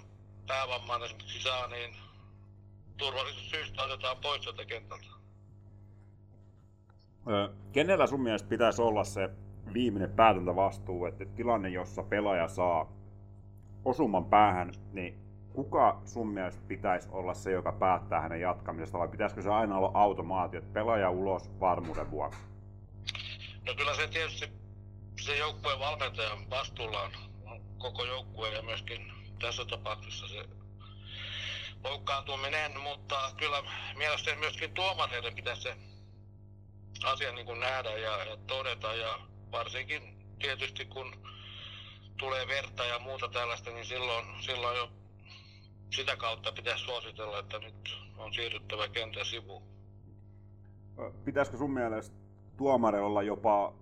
päävamman esimerkiksi saa, niin turvallisuussyistä otetaan pois sieltä kentältä. Kenellä sun mielestä pitäisi olla se viimeinen päätäntävastuu, että tilanne, jossa pelaaja saa osuman päähän, niin kuka sun mielestä pitäisi olla se, joka päättää hänen jatkamisesta, vai pitäisikö se aina olla automaatio, että pelaaja ulos varmuuden vuoksi? No kyllä se tietysti se joukkueen valmentajan vastuulla on koko joukkue ja myöskin tässä tapauksessa se loukkaantuminen, mutta kyllä mielestäni myöskin tuomareiden pitäisi se asia niin kuin nähdä ja, ja todeta. Ja varsinkin tietysti kun tulee verta ja muuta tällaista, niin silloin, silloin jo sitä kautta pitäisi suositella, että nyt on siirryttävä kentän sivuun. Pitäisikö sun mielestä tuomari olla jopa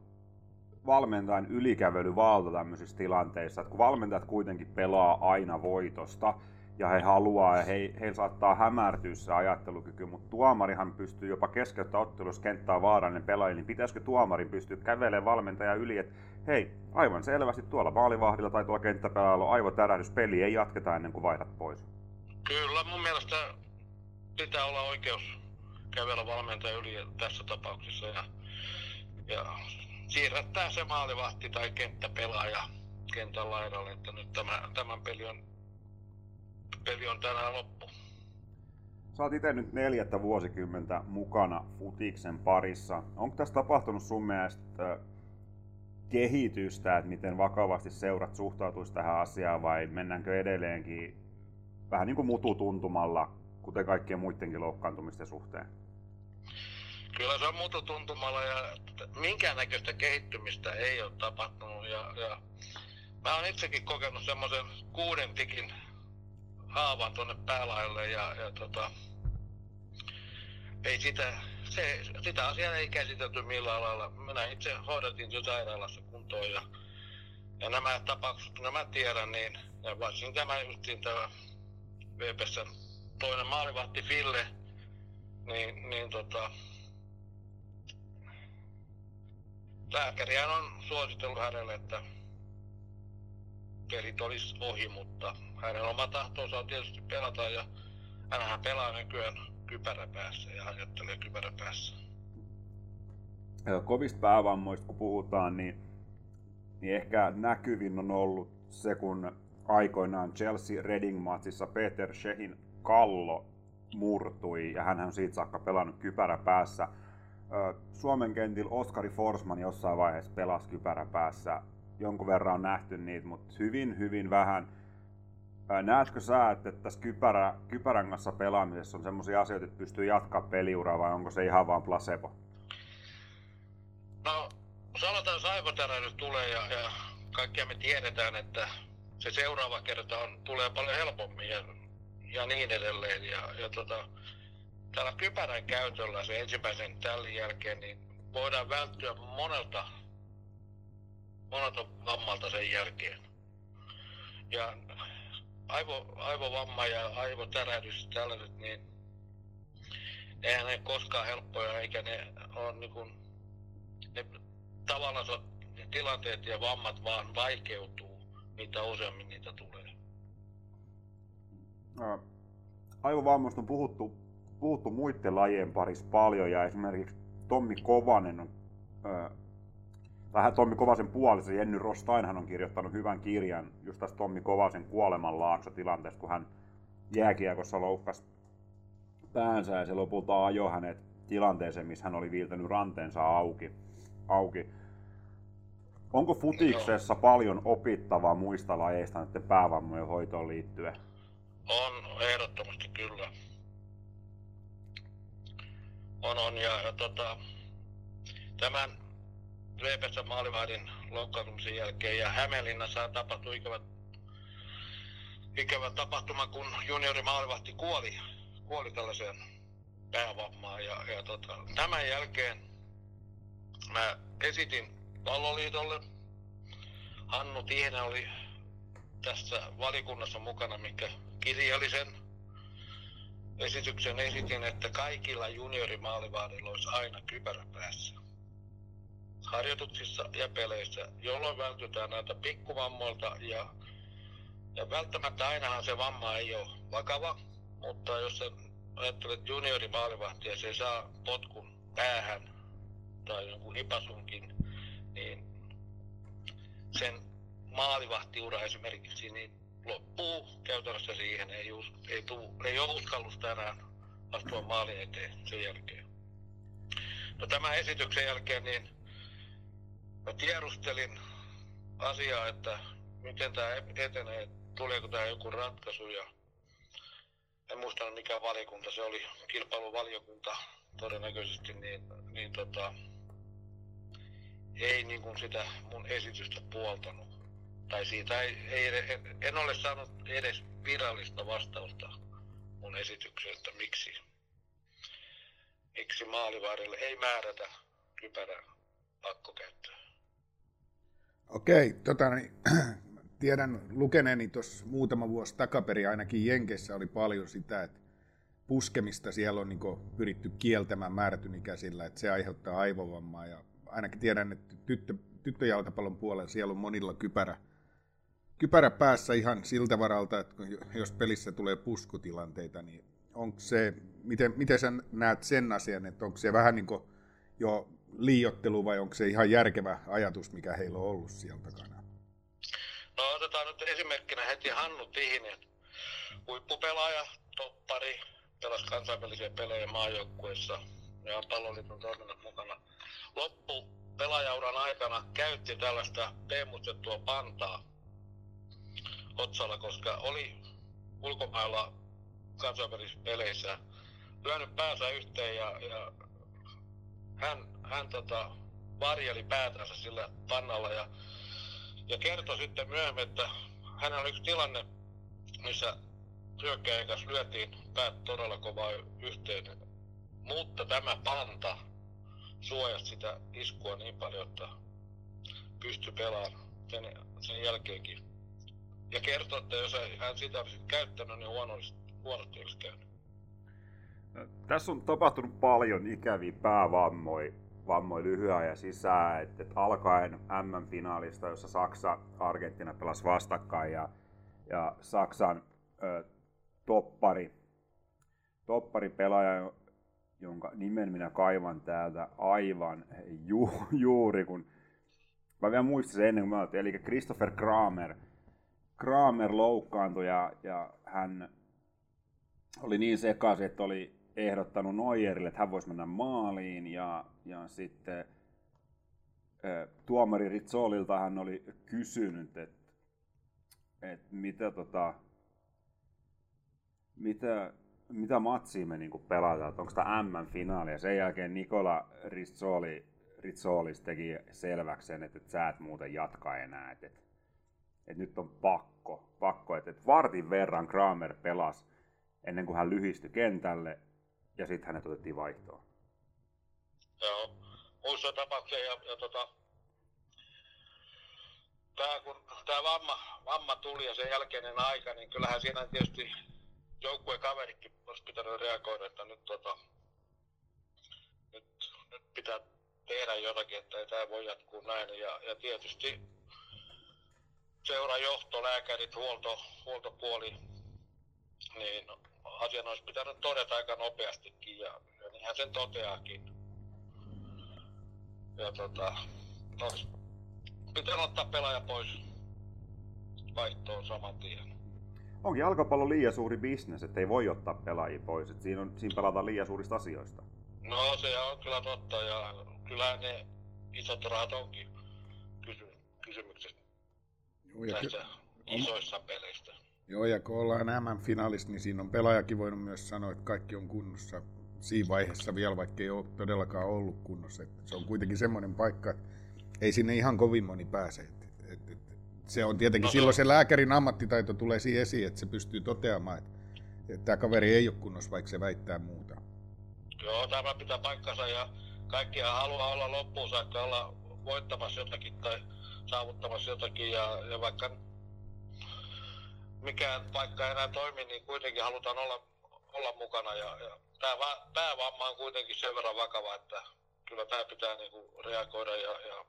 valmentajan ylikävelyvalta tämmöisissä tilanteissa, että kun valmentajat kuitenkin pelaa aina voitosta, ja he haluaa ja he, heillä saattaa hämärtyä se ajattelukyky, mutta tuomarihan pystyy jopa keskeyttää ottelussa kenttää vaarallinen pelaaja, niin pitäisikö tuomarin pystyä kävelemään valmentaja yli, että hei, aivan selvästi tuolla maalivahdilla tai tuolla kenttäpelaajalla on aivotärähdys, peli ei jatketa ennen kuin vaihdat pois. Kyllä, mun mielestä pitää olla oikeus kävellä valmentaja yli tässä tapauksessa ja, ja siirrättää se maalivahti tai kenttäpelaaja kentän laidalle, että nyt tämä, tämän peli on, peli on tänään loppu. Sä oot itse nyt neljättä vuosikymmentä mukana futiksen parissa. Onko tässä tapahtunut sun mielestä kehitystä, että miten vakavasti seurat suhtautuisi tähän asiaan vai mennäänkö edelleenkin vähän niin kuin mututuntumalla, kuten kaikkien muidenkin loukkaantumisten suhteen? Kyllä se on mututuntumalla ja minkäännäköistä kehittymistä ei ole tapahtunut. Ja, ja mä oon itsekin kokenut semmoisen kuuden tikin haavan tuonne päälaille ja, ja tota, ei sitä, se, sitä asiaa ei käsitelty millään lailla. Minä itse hoidatin jo sairaalassa kuntoon ja, ja nämä tapaukset, kun mä tiedän, niin ja varsinkin tämä justiin tämä VPSn toinen maalivahti Fille, niin, niin tota, lääkärihän on suositellut hänelle, että pelit olisi ohi, mutta hänen oma tahtonsa on tietysti pelata ja hänhän pelaa nykyään kypärä päässä ja ajattelee kypärä päässä. Kovista päävammoista kun puhutaan, niin, niin ehkä näkyvin on ollut se, kun aikoinaan Chelsea Reading-matsissa Peter Shehin kallo murtui ja hän on siitä saakka pelannut kypärä päässä. Suomen kentillä Oskari Forsman jossain vaiheessa pelasi kypärä päässä. Jonkun verran on nähty niitä, mutta hyvin, hyvin vähän. Näetkö sä, että tässä kypärä, kypärän kanssa pelaamisessa on sellaisia asioita, että pystyy jatkaa peliuraa vai onko se ihan vaan placebo? No, sanotaan, jos aivotärähdys tulee ja, ja kaikkia me tiedetään, että se seuraava kerta on, tulee paljon helpommin ja, ja niin edelleen. Ja, ja tota, tällä kypärän käytöllä se ensimmäisen tällin jälkeen, niin voidaan välttyä monelta, monelta vammalta sen jälkeen. Ja aivo, aivovamma ja aivotärähdys tällaiset, niin eihän ne koskaan helppoja, eikä ne ole niin kuin, ne tavallaan ne tilanteet ja vammat vaan vaikeutuu, mitä useammin niitä tulee. Aivovammoista on puhuttu puhuttu muiden lajien parissa paljon ja esimerkiksi Tommi Kovanen on, vähän Tommi Kovasen puolissa, Jenny Rostainhan on kirjoittanut hyvän kirjan just tästä Tommi Kovasen kuolemanlaakso-tilanteesta, kun hän jääkiekossa loukkasi päänsä ja se lopulta ajoi hänet tilanteeseen, missä hän oli viiltänyt ranteensa auki. auki. Onko futiksessa paljon opittavaa muista lajeista näiden päävammojen hoitoon liittyen? On, ehdottomasti kyllä on, on. Ja, ja tota, tämän VPS maalivahdin loukkaantumisen jälkeen ja Hämeenlinnassa tapahtui ikävä, ikävä tapahtuma, kun juniori maalivahti kuoli, kuoli tällaiseen päävammaan. Ja, ja tota, tämän jälkeen mä esitin palloliitolle. Hannu Tihnä oli tässä valikunnassa mukana, mikä kirjali sen esityksen esitin, että kaikilla juniorimaalivahdeilla olisi aina kypärä päässä. Harjoituksissa ja peleissä, jolloin vältytään näitä pikkuvammoilta ja, ja välttämättä ainahan se vamma ei ole vakava, mutta jos sä ajattelet juniorimaalivahtia, se saa potkun päähän tai joku hipasunkin, niin sen maalivahtiura esimerkiksi, niin loppuu käytännössä siihen. Ei, us, ei, tuu, ei ole uskallusta enää astua maalin eteen sen jälkeen. No tämän esityksen jälkeen niin mä tiedustelin asiaa, että miten tämä etenee, tuleeko tämä joku ratkaisu ja en muista mikä valiokunta se oli, kilpailuvaliokunta todennäköisesti, niin, niin tota, ei niin kuin sitä mun esitystä puoltanut tai siitä ei, ei, en ole saanut edes virallista vastausta mun esitykseen, että miksi, miksi maalivahdille ei määrätä kypärää pakkokäyttöön. Okei, tota, niin, tiedän lukeneeni tuossa muutama vuosi takaperin ainakin Jenkeissä oli paljon sitä, että puskemista siellä on niin pyritty kieltämään määrätyn ikäisillä, että se aiheuttaa aivovammaa. Ja ainakin tiedän, että tyttö, tyttöjalkapallon puolella siellä on monilla kypärä, kypärä päässä ihan siltä varalta, että jos pelissä tulee puskutilanteita, niin onko se, miten, miten sä näet sen asian, että onko se vähän niin jo liiottelu vai onko se ihan järkevä ajatus, mikä heillä on ollut siellä takana? No otetaan nyt esimerkkinä heti Hannu Tihinen, huippupelaaja, toppari, pelasi kansainvälisiä pelejä maajoukkueessa ja palloliiton toiminnat mukana. Loppu pelaajauran aikana käytti tällaista teemustettua pantaa otsalla, koska oli ulkomailla kansainvälisissä peleissä lyönyt päänsä yhteen ja, ja hän, hän tota, varjeli päätänsä sillä pannalla ja, ja kertoi sitten myöhemmin, että hänellä oli yksi tilanne, missä hyökkäjän kanssa lyötiin päät todella kovaa yhteen, mutta tämä panta suojasi sitä iskua niin paljon, että pystyi pelaamaan sen, sen jälkeenkin. Ja kertoi, että jos hän sitä olisi käyttänyt, niin huonosti olisi käynyt. Tässä on tapahtunut paljon ikäviä päävammoja vammoi lyhyen ajan sisään, että, että alkaen M-finaalista, jossa Saksa Argentina pelasi vastakkain ja, ja Saksan ö, toppari, toppari pelaaja, jonka nimen minä kaivan täältä aivan ju, juuri, kun mä vielä muistin sen ennen kuin mä eli Christopher Kramer, Kramer loukkaantui ja, ja hän oli niin sekaisin, että oli ehdottanut Neuerille, että hän voisi mennä maaliin ja, ja sitten tuomari Ritsolilta hän oli kysynyt, että, että mitä, tota, mitä, mitä matsia me niinku pelataan, että onko tämä M-finaali. Ja sen jälkeen Nikola Rizzoli, Ritsolis teki selväksi sen, että, että sä et muuten jatka enää. Että, että, että nyt on pakko, pakko että, että vartin verran Kramer pelasi ennen kuin hän lyhistyi kentälle ja sitten hänet otettiin vaihtoon. Joo, muissa tapauksissa ja, ja tota, tää, kun tämä vamma, vamma tuli ja sen jälkeinen aika, niin kyllähän siinä tietysti joukkueen kaverikin olisi pitänyt reagoida, että nyt, tota, nyt, nyt pitää tehdä jotakin, että ei tämä voi jatkuu näin. Ja, ja tietysti seurajohto, lääkärit, huolto, huoltopuoli, niin asian olisi pitänyt todeta aika nopeastikin ja, ja niinhän sen toteakin. Ja tota, olisi pitänyt ottaa pelaaja pois vaihtoon saman tien. Onkin jalkapallo liian suuri bisnes, että ei voi ottaa pelaajia pois. Että siinä, on, siinä pelataan liian suurista asioista. No se on kyllä totta ja kyllä ne isot rahat onkin kysy, kysymykset Joo, ja näistä ky- isoissa peleistä. Joo, ja kun ollaan MM-finaalista, niin siinä on pelaajakin voinut myös sanoa, että kaikki on kunnossa siinä vaiheessa vielä, vaikka ei ole todellakaan ollut kunnossa. Että se on kuitenkin semmoinen paikka, että ei sinne ihan kovin moni pääse. Että, että, että se on tietenkin no, silloin se lääkärin ammattitaito tulee siihen esiin, että se pystyy toteamaan, että, että tämä kaveri ei ole kunnossa, vaikka se väittää muuta. Joo, tämä pitää paikkansa ja kaikkia haluaa olla loppuun saakka olla voittamassa jotakin tai saavuttamassa jotakin ja, ja vaikka mikään paikka enää toimi, niin kuitenkin halutaan olla, olla mukana. Ja, ja tämä päävamma on kuitenkin sen verran vakava, että kyllä tämä pitää niinku reagoida. Ja, ja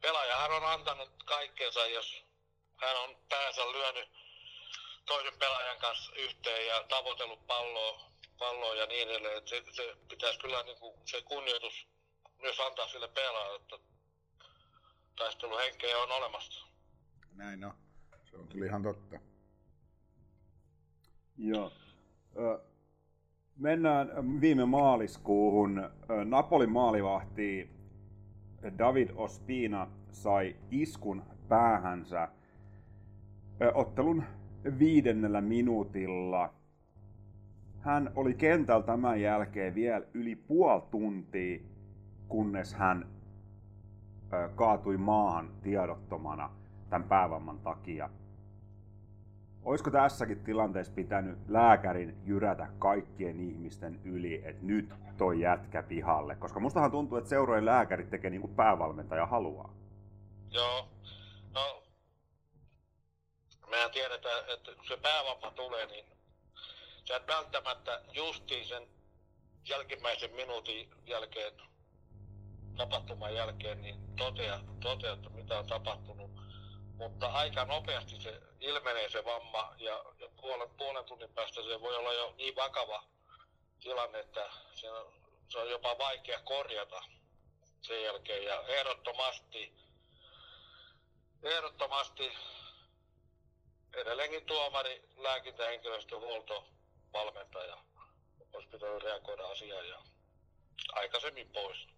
pelaajahan on antanut kaikkeensa, jos hän on päänsä lyönyt toisen pelaajan kanssa yhteen ja tavoitellut palloa, palloa ja niin edelleen. Se, se pitäisi kyllä niinku, se kunnioitus myös antaa sille pelaajalle, että taisteluhenkeä on olemassa. Näin on. Se on kyllä ihan totta. Joo. Mennään viime maaliskuuhun. Napolin maalivahti David Ospina sai iskun päähänsä ottelun viidennellä minuutilla. Hän oli kentällä tämän jälkeen vielä yli puoli tuntia, kunnes hän kaatui maahan tiedottomana. tämän päävamman takia. Olisiko tässäkin tilanteessa pitänyt lääkärin jyrätä kaikkien ihmisten yli, että nyt toi jätkä pihalle? Koska mustahan tuntuu, että seurojen lääkärit tekee niin kuin päävalmentaja haluaa. Joo. No, mehän tiedetään, että kun se päävamma tulee, niin sä et välttämättä justiin sen jälkimmäisen minuutin jälkeen, tapahtuman jälkeen, niin totea, totea että mitä on tapahtunut. Mutta aika nopeasti se ilmenee se vamma ja, ja puolen, puolen tunnin päästä se voi olla jo niin vakava tilanne, että se on, se on jopa vaikea korjata sen jälkeen. Ja ehdottomasti, ehdottomasti edelleenkin tuomari, lääkintähenkilöstö, huolto, valmentaja olisi pitänyt reagoida asiaan ja aikaisemmin pois.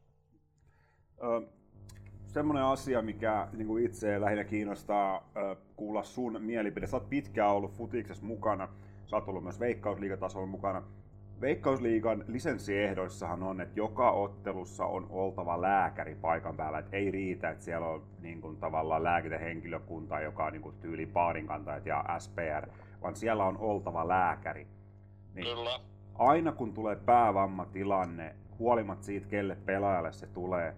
Ö, semmoinen asia, mikä niin kuin itse lähinnä kiinnostaa kuulla sun mielipide. Sä oot pitkään ollut futiksessa mukana, sä oot ollut myös Veikkausliigatasolla mukana. Veikkausliigan lisenssiehdoissahan on, että joka ottelussa on oltava lääkäri paikan päällä. Et ei riitä, että siellä on niin kuin, tavallaan lääkintähenkilökunta, joka on niin kuin, tyyli paarinkantajat ja SPR, vaan siellä on oltava lääkäri. Niin Kyllä. Aina kun tulee päävammatilanne, huolimatta siitä, kelle pelaajalle se tulee,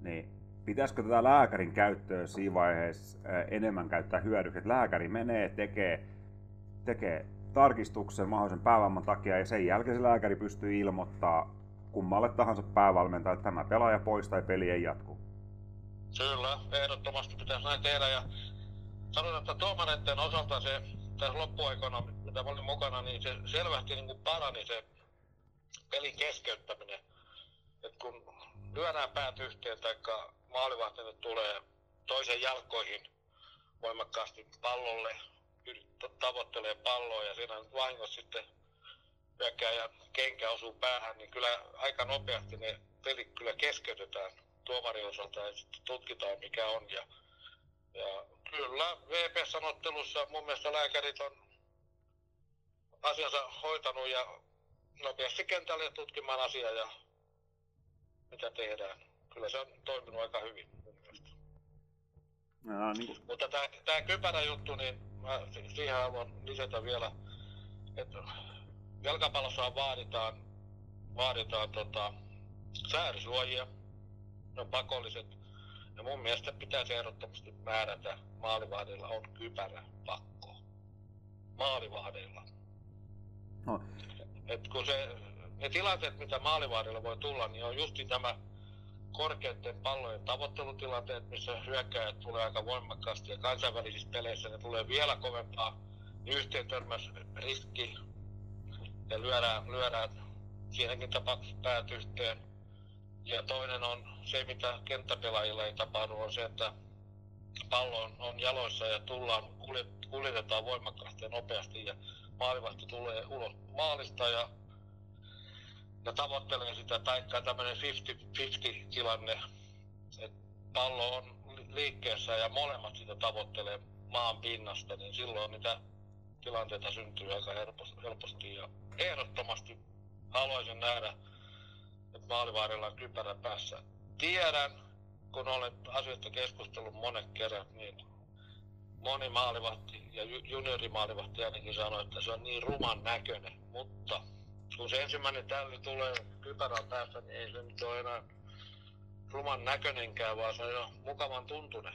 niin pitäisikö tätä lääkärin käyttöä siinä vaiheessa enemmän käyttää hyödyksi, että lääkäri menee, tekee, tekee tarkistuksen mahdollisen päävamman takia ja sen jälkeen se lääkäri pystyy ilmoittaa kummalle tahansa päävalmentajalle, että tämä pelaaja pois tai peli ei jatku. Kyllä, ehdottomasti pitäisi näin tehdä ja sanon, että tuomareiden osalta se tässä loppuaikana, mitä olin mukana, niin se selvästi niin kuin parani se pelin keskeyttäminen. Et kun lyödään päät yhteen tai maalivahtille tulee toisen jalkoihin voimakkaasti pallolle, tavoittelee palloa ja siinä vahingossa sitten hyökkääjä kenkä osuu päähän, niin kyllä aika nopeasti ne pelit kyllä keskeytetään tuomarin osalta ja sitten tutkitaan mikä on. Ja, ja kyllä VP-sanottelussa mun mielestä lääkärit on asiansa hoitanut ja nopeasti kentälle tutkimaan asiaa ja mitä tehdään. Kyllä se on toiminut aika hyvin mun mielestä. Ja, niin. Mutta tämä, tämä kypärä juttu, niin mä siihen haluan lisätä vielä, että jalkapallossa vaaditaan, vaaditaan tota, säädösuojia, ne on pakolliset. Ja mun mielestä pitäisi ehdottomasti määrätä, maalivahdilla on kypärä pakko. Maalivahdilla. No. Et kun se, ne tilanteet, mitä maalivahdilla voi tulla, niin on justi tämä korkeiden pallojen tavoittelutilanteet, missä hyökkäjät tulee aika voimakkaasti ja kansainvälisissä peleissä ne tulee vielä kovempaa, niin yhteen riski ja lyödään, lyödään siinäkin tapauksessa päät yhteen. Ja toinen on se, mitä kenttäpelaajilla ei tapahdu, on se, että pallo on, on jaloissa ja tullaan, kuljetetaan voimakkaasti ja nopeasti ja maalivahti tulee ulos maalista ja ja tavoittelee sitä, taikka tämmöinen 50-50 tilanne, että pallo on liikkeessä ja molemmat sitä tavoittelee maan pinnasta, niin silloin niitä tilanteita syntyy aika helposti. Ja ehdottomasti haluaisin nähdä, että maalivaarilla on kypärä päässä. Tiedän, kun olen asioista keskustellut monet kerrat, niin moni maalivahti ja juniorimaalivahti ainakin sanoi, että se on niin ruman näköinen, mutta kun se ensimmäinen tälli tulee kypärän päästä, niin ei se nyt ole enää ruman näköinenkään, vaan se on jo mukavan tuntunen.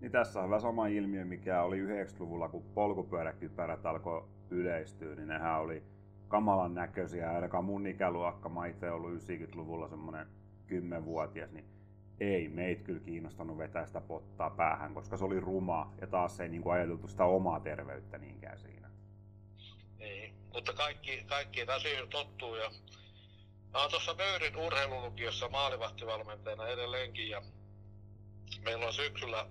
Niin tässä on vähän sama ilmiö, mikä oli 90-luvulla, kun polkupyöräkypärät alkoi yleistyä, niin nehän oli kamalan näköisiä. Ainakaan mun ikäluokka, mä itse ollut 90-luvulla semmoinen 10-vuotias, niin ei meitä kyllä kiinnostanut vetää sitä pottaa päähän, koska se oli ruma ja taas ei niin kuin ajateltu sitä omaa terveyttä niinkään siinä. Mutta kaikki, kaikki asioihin tottuu ja mä oon tuossa Möyrin urheilulukiossa maalivahtivalmentajana edelleenkin ja meillä on syksyllä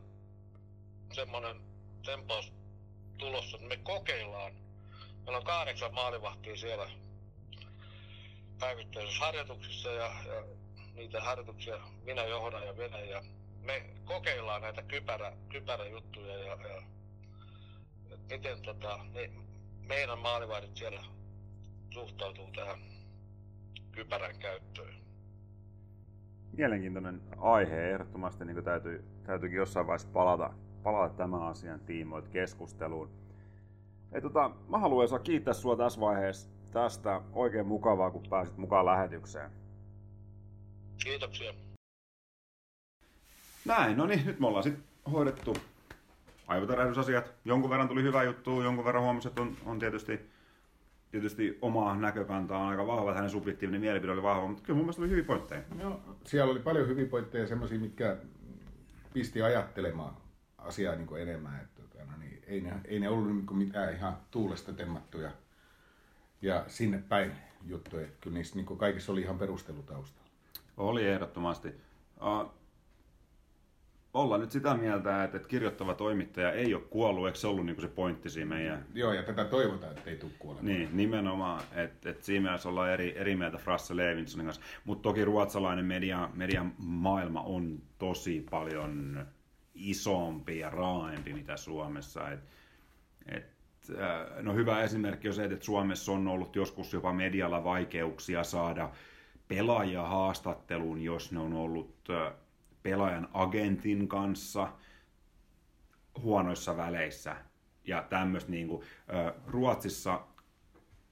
semmoinen tempaus tulossa, että me kokeillaan. Meillä on kahdeksan maalivahtia siellä päivittäisissä harjoituksissa ja, ja niitä harjoituksia minä johdan ja venä ja me kokeillaan näitä kypärä, kypäräjuttuja ja, ja miten tota, me, meidän maalivahdit siellä suhtautuu tähän kypärän käyttöön. Mielenkiintoinen aihe ehdottomasti niin täytyy, täytyykin jossain vaiheessa palata, palata tämän asian tiimoilta keskusteluun. Ei, tota, mä haluan saa kiittää sua tässä vaiheessa tästä. Oikein mukavaa, kun pääsit mukaan lähetykseen. Kiitoksia. Näin, no niin, nyt me ollaan sitten hoidettu aivotärähdysasiat. Jonkun verran tuli hyvä juttu, jonkun verran huomasi, että on, on tietysti, tietysti oma näkökanta on aika vahva, että hänen subjektiivinen mielipide oli vahva, mutta kyllä mun mielestä oli hyviä pointteja. No, siellä oli paljon hyviä pointteja semmoisia, mitkä pisti ajattelemaan asiaa niin kuin enemmän. Että, tota, no niin, ei, ne, ei ne ollut niin mitään ihan tuulesta temmattuja ja sinne päin juttuja. Kyllä niissä niin kuin kaikissa oli ihan perustelutausta. Oli ehdottomasti. Uh, ollaan nyt sitä mieltä, että, että kirjoittava toimittaja ei ole kuollut, eikö se ollut niin kuin se pointti siinä meidän... Joo, ja tätä toivotaan, että ei tule kuolemaan. Niin, nimenomaan, että, että siinä mielessä ollaan eri, eri mieltä Frasse Levinsonin kanssa. Mutta toki ruotsalainen media, median maailma on tosi paljon isompi ja raaempi mitä Suomessa. Et, et, äh, no hyvä esimerkki on se, että Suomessa on ollut joskus jopa medialla vaikeuksia saada pelaajia haastatteluun, jos ne on ollut äh, pelaajan agentin kanssa huonoissa väleissä. Ja tämmöistä niin kuin, Ruotsissa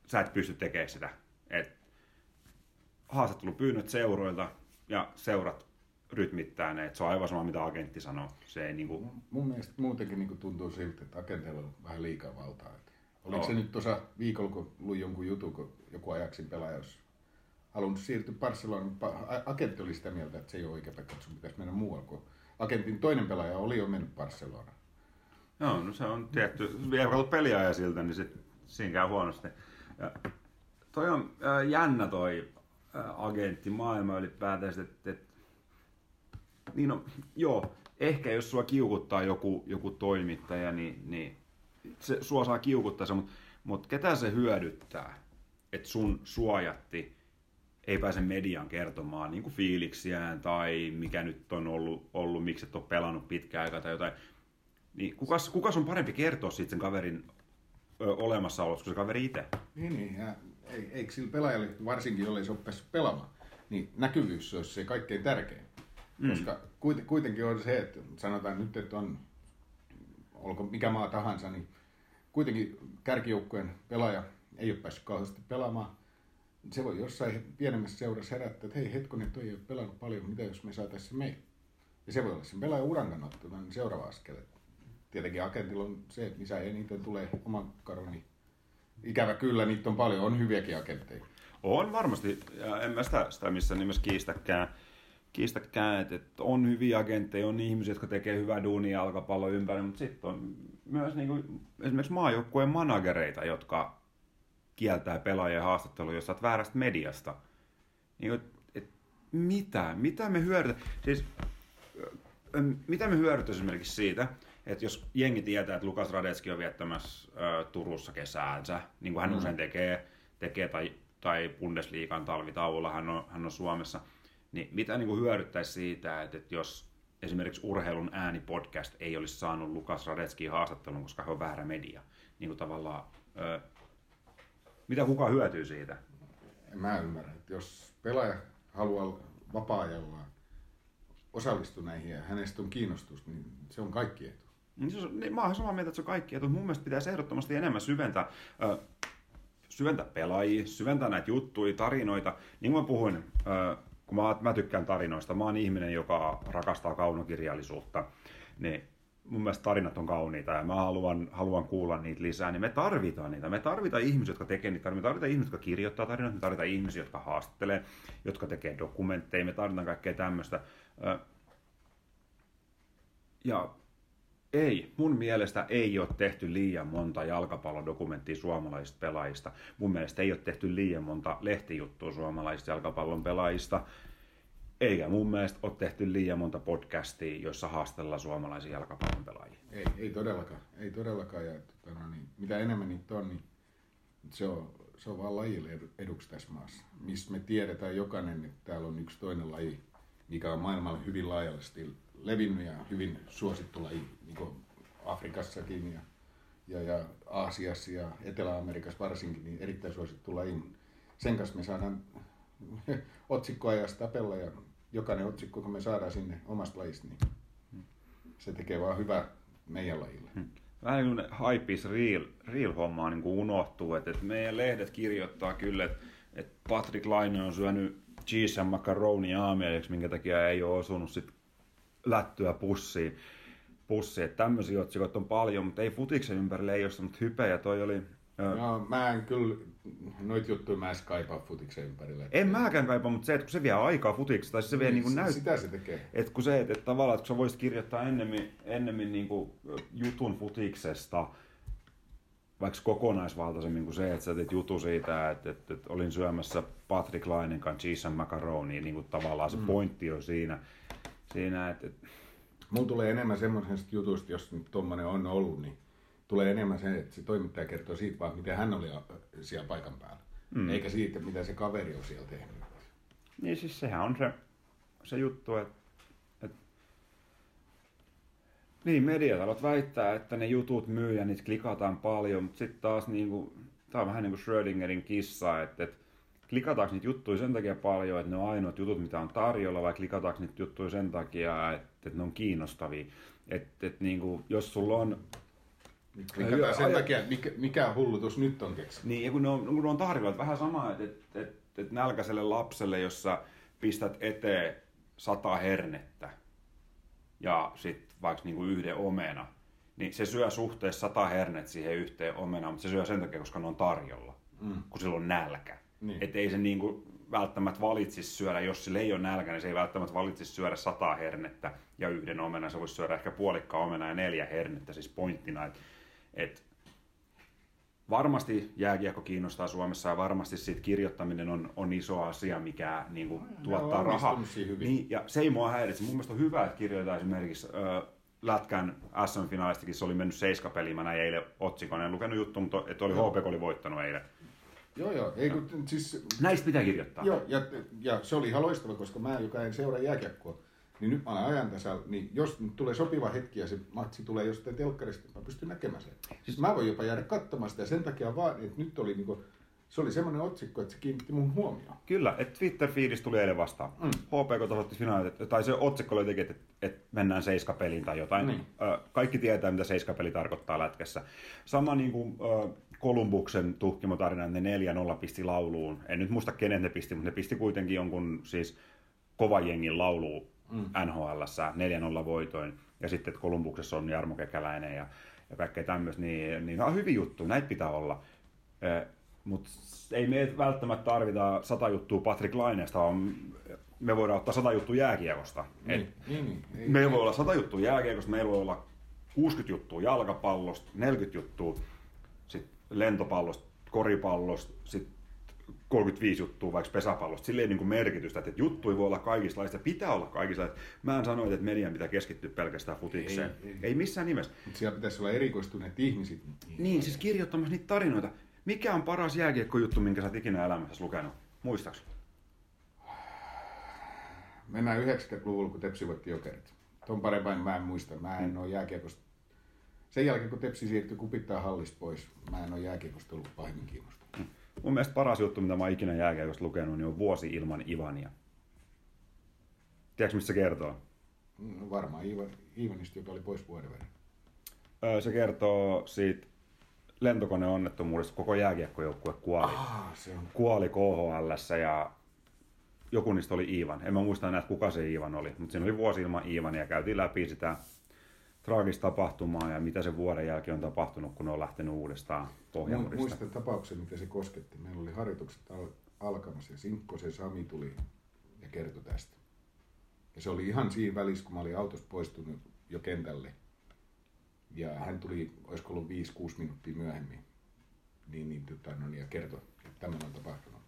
sä et pysty tekemään sitä. Et haastattelupyynnöt seuroilta ja seurat rytmittää ne, että se on aivan sama mitä agentti sanoo. Se ei, niin kuin... Mun mielestä muutenkin niin kuin tuntuu siltä, että agenteilla on vähän liikaa valtaa. Että oliko no. se nyt tuossa viikolla, kun luin jonkun jutun, kun joku ajaksin pelaaja olisi halunnut siirtyä Barcelonaan, mutta agentti oli sitä mieltä, että se ei ole oikea paikka, että sun pitäisi mennä muualle, kun agentin toinen pelaaja oli jo mennyt Barcelonaan. Joo, no se on tietty. Kun peliaja siltä, niin sit, siinä käy huonosti. Ja toi on äh, jännä toi äh, agentti maailma ylipäätään, että et, niin no, joo, ehkä jos sua kiukuttaa joku, joku toimittaja, niin, niin se, sua saa kiukuttaa se, mutta mut ketä se hyödyttää, että sun suojatti ei pääse median kertomaan niin kuin fiiliksiään tai mikä nyt on ollut, ollut miksi et ole pelannut pitkään aikaa tai jotain. Niin kukas, kukas on parempi kertoa siitä sen kaverin ö, olemassaolosta kuin se kaveri itse? Niin, niin. Ja ei, eikö sillä pelaajalle, varsinkin jollei se ole päässyt pelaamaan, niin näkyvyys olisi se kaikkein tärkein. Mm. Koska kuitenkin on se, että sanotaan nyt, että on, olko mikä maa tahansa, niin kuitenkin kärkijoukkojen pelaaja ei ole päässyt kauheasti pelaamaan se voi jossain pienemmässä seurassa herättää, että hei hetkonen, toi ei ole pelannut paljon, mitä jos me saataisiin se meille. Ja se voi olla sen pelaajan uran kannalta niin seuraava askel. Tietenkin agentilla on se, että missä eniten tulee oman karoni. Ikävä kyllä, niitä on paljon, on hyviäkin agentteja. On varmasti, ja en mä sitä, sitä missään nimessä kiistäkään, kiistäkään että, että on hyviä agentteja, on ihmisiä, jotka tekee hyvää duunia jalkapallon ympäri, mutta sitten on myös niin kuin, esimerkiksi maajoukkueen managereita, jotka kieltää pelaajien haastatteluja, jos oot väärästä mediasta. Niin, et, et, mitä? Mitä me hyödytä? Siis, mitä me hyödytä esimerkiksi siitä, että jos jengi tietää, että Lukas Radetski on viettämässä ä, Turussa kesäänsä, niin kuin hän mm. usein tekee, tekee tai, tai Bundesliigan talvitauolla, hän on, hän on Suomessa, niin mitä niin kuin hyödyttäisi siitä, että, että jos esimerkiksi urheilun äänipodcast ei olisi saanut Lukas Radetskiin haastattelun, koska hän on väärä media. Niin kuin tavallaan, mitä kuka hyötyy siitä? En mä ymmärrä. Että jos pelaaja haluaa vapaa-ajallaan osallistua näihin ja hänestä on kiinnostus, niin se on kaikki etu. Niin se on, niin, mä oon samaa mieltä, että se on kaikki etu. Mun mielestä pitäisi ehdottomasti enemmän syventää, äh, syventää pelaajia, syventää näitä juttuja, tarinoita. Niin kuin mä puhuin, äh, kun mä, mä tykkään tarinoista, mä oon ihminen, joka rakastaa kaunokirjallisuutta, niin mun mielestä tarinat on kauniita ja mä haluan, haluan kuulla niitä lisää, niin me tarvitaan niitä. Me tarvitaan ihmisiä, jotka tekee niitä me tarvitaan ihmisiä, jotka kirjoittaa tarinoita, me tarvitaan ihmisiä, jotka haastattelee, jotka tekee dokumentteja, me tarvitaan kaikkea tämmöistä. Ja ei, mun mielestä ei ole tehty liian monta jalkapallodokumenttia suomalaisista pelaajista. Mun mielestä ei ole tehty liian monta lehtijuttua suomalaisista jalkapallon pelaajista. Eikä mun mielestä ole tehty liian monta podcastia, joissa haastellaan suomalaisia jalkapallon pelaajia. Ei, ei todellakaan. Ei todellakaan. Ja, tota, no, niin, mitä enemmän niitä on, niin se on, se on vaan lajille eduksi tässä maassa. Missä me tiedetään jokainen, että täällä on yksi toinen laji, mikä on maailmalla hyvin laajasti levinnyt ja hyvin suosittu laji, niin kuin Afrikassakin ja, ja, ja Aasiassa ja Etelä-Amerikassa varsinkin, niin erittäin suosittu laji. Sen kanssa me saadaan otsikkoajasta tapella ja jokainen otsikko, kun me saadaan sinne omasta lajista, niin se tekee vaan hyvää meidän lajille. Hmm. Vähän niin kuin hypeis real, real hommaa niin kuin unohtuu, että, että meidän lehdet kirjoittaa kyllä, että, että Patrick Laine on syönyt cheese and macaroni aamiaiseksi, minkä takia ei ole osunut sit lättyä pussiin. pussiin. Että tämmöisiä otsikot on paljon, mutta ei futiksen ympärille ei ole semmoista hypeä. Ja toi oli Joo, mä en kyllä, noit juttuja mä en kaipaa futiksen ympärille. En mäkään kaipaa, mutta se, että kun se vie aikaa futiksi, tai se vie niin, niin näyt... Sitä se tekee. Että kun se, että, että tavallaan, että kun sä voisit kirjoittaa ennemmin, ennemmin niin kuin jutun futiksesta, vaikka kokonaisvaltaisemmin kuin se, että sä teet jutu siitä, että, että, että olin syömässä Patrick Lainen kanssa cheese and macaroni, niin kuin tavallaan se mm. pointti on siinä, siinä että, että... Mulla tulee enemmän semmoisesta jutusta, jos nyt tuommoinen on ollut, niin tulee enemmän se, että se toimittaja kertoo siitä vaan, miten hän oli siellä paikan päällä. Mm. Eikä siitä, mitä se kaveri on siellä tehnyt. Niin siis sehän on se, se juttu, että, niin, mediatalot väittää, että ne jutut myy ja niitä klikataan paljon, mutta sitten taas niin kuin, tämä on vähän niin kuin Schrödingerin kissa, että, että klikataanko niitä juttuja sen takia paljon, että ne on ainoat jutut, mitä on tarjolla, vai klikataanko niitä juttuja sen takia, että, että ne on kiinnostavia. Että, että niin kuin, jos sulla on Klikataan sen takia, että mikä, mikä hullutus nyt on keksitty. Niin, ja kun ne on, kun ne on tarjolla, vähän sama, että, että, että, että nälkäiselle lapselle, jossa pistät eteen sata hernettä ja sitten vaikka niinku yhden omena, niin se syö suhteessa sata hernet siihen yhteen omenaan, mutta se syö sen takia, koska ne on tarjolla, mm. kun sillä on nälkä. Niin. Että ei se niinku välttämättä valitsisi syödä, jos sillä ei ole nälkä, niin se ei välttämättä valitsisi syödä sata hernettä ja yhden omena. Se voisi syödä ehkä puolikka omena ja neljä hernettä, siis pointtina, että et varmasti jääkiekko kiinnostaa Suomessa ja varmasti siitä kirjoittaminen on, on iso asia, mikä niin kuin, tuottaa rahaa. Niin, ja se ei mua häiritse. Mun mielestä on hyvä, että kirjoitetaan esimerkiksi ö, Lätkän SM-finaalistikin, se oli mennyt seiskapeliin, mä näin eilen otsikon, en lukenut juttu, mutta että oli HPK oli voittanut eilen. Joo, joo. Ei, kun, siis, Näistä pitää kirjoittaa. Joo, ja, ja se oli ihan loistava, koska mä, joka en seuraa jääkiekkoa, niin nyt mä olen ajan tasalla, niin jos nyt tulee sopiva hetki ja se matsi tulee jostain telkkarista, mä pystyn näkemään sen. Siis mä voin jopa jäädä katsomaan sitä ja sen takia vaan, että nyt oli niinku, se oli semmoinen otsikko, että se kiinnitti mun huomioon. Kyllä, että twitter feedis tuli eilen vastaan. Mm. HPK tasoitti finaalit, tai se otsikko oli että, että mennään seiskapeliin tai jotain. Niin. Kaikki tietää, mitä seiskapeli tarkoittaa lätkässä. Sama niin kuin Kolumbuksen tuhkimotarina, että ne 4-0 pisti lauluun. En nyt muista kenet ne pisti, mutta ne pisti kuitenkin jonkun siis kovan jengin lauluun mm. NHL 4-0 voitoin. Ja sitten, että Kolumbuksessa on Jarmo Kekäläinen ja, ja kaikkea tämmöistä, niin, niin on hyvin juttu, näitä pitää olla. Eh, Mutta ei me välttämättä tarvita sata juttua Patrick Laineesta, vaan me voidaan ottaa sata juttua jääkiekosta. Niin, niin, niin, meillä voi olla sata juttua jääkiekosta, meillä voi olla 60 juttua jalkapallosta, 40 juttua sit lentopallosta, koripallosta, sitten 35 juttua vaikka pesäpallosta, sillä ei niin kuin merkitystä, että juttuja voi olla kaikista pitää olla kaikista. Mä en sano, että median pitää keskittyä pelkästään futikseen. Ei, ei. ei missään nimessä. Mutta siellä pitäisi olla erikoistuneet ihmiset. Niin, siis kirjoittamassa niitä tarinoita. Mikä on paras jääkiekkojuttu, minkä sä oot ikinä elämässä lukenut? Muistaaks? Mennään 90-luvulla, kun Tepsi voitti jokerit. Tuon parempaa mä en muista. Mä en ole jääkiekosta. Sen jälkeen, kun Tepsi siirtyi kupittaa hallista pois, mä en ole jääkiekosta ollut pahimmin kiinnostunut. Mun mielestä paras juttu, mitä mä oon ikinä jääkiekosta lukenut, niin on Vuosi ilman Ivania. Tiedätkö, mistä se kertoo? No varmaan Ivan, Ivanista, joka oli pois vuoden verran. Öö, se kertoo siitä lentokoneonnettomuudesta. Koko jääkiekkojoukkue kuoli. Ah, se on. Kuoli KHL ja joku niistä oli Ivan. En mä muista enää, kuka se Ivan oli, mutta siinä oli vuosi ilman Ivania ja käytiin läpi sitä traagista tapahtumaa ja mitä se vuoden jälkeen on tapahtunut, kun ne on lähtenyt uudestaan pohjamurista. Muistan tapauksen, mitä se kosketti. Meillä oli harjoitukset al- alkamassa ja Sinkko se Sami tuli ja kertoi tästä. Ja se oli ihan siinä välissä, kun mä olin autosta poistunut jo kentälle. Ja hän tuli, olisiko ollut 5-6 minuuttia myöhemmin, niin, niin tota, no, niin, ja kertoi, että tämä on tapahtunut.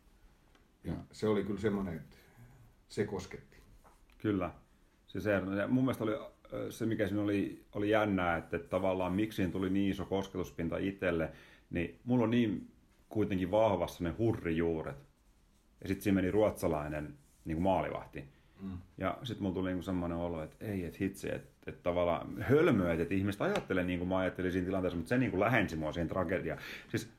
Ja mm. se oli kyllä semmoinen, että se kosketti. Kyllä. Se, se, mun mielestä oli se, mikä siinä oli, oli jännää, että, tavallaan miksi tuli niin iso kosketuspinta itselle, niin mulla on niin kuitenkin vahvassa ne hurrijuuret. Ja sitten siinä meni ruotsalainen niin kuin maalivahti. Mm. Ja sitten mulla tuli niin semmoinen olo, että ei, että hitsi, että, että tavallaan hölmöä, että ihmiset ajattelee niin kuin mä ajattelin siinä tilanteessa, mutta se niin kuin lähensi mua siihen tragediaan. Siis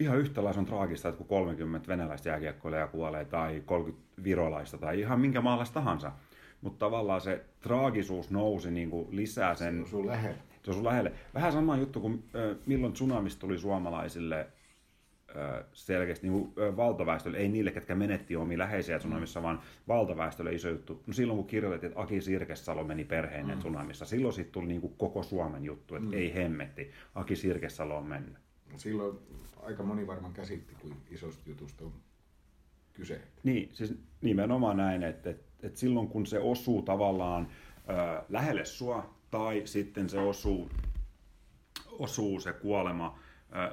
ihan yhtä lailla on traagista, että kun 30 venäläistä jääkiekkoilijaa kuolee tai 30 virolaista tai ihan minkä maalaista tahansa – mutta tavallaan se traagisuus nousi niin kuin lisää sen... Se osuu lähelle. Se on lähelle. Vähän sama juttu kuin milloin tsunamista tuli suomalaisille selkeästi niin kuin, valtaväestölle, ei niille, ketkä menetti omia läheisiä tsunamissa, mm. vaan valtaväestölle iso juttu. No silloin kun kirjoitettiin, että Aki Sirkesalo meni perheineen mm. tsunamissa, silloin siitä tuli niin kuin koko Suomen juttu, että mm. ei hemmetti, Aki Sirkesalo on mennyt. Silloin aika moni varmaan käsitti, kuin isosta jutusta on kyse. Niin, siis nimenomaan näin, että, että, että silloin kun se osuu tavallaan ö, lähelle sua, tai sitten se osuu, osuu se kuolema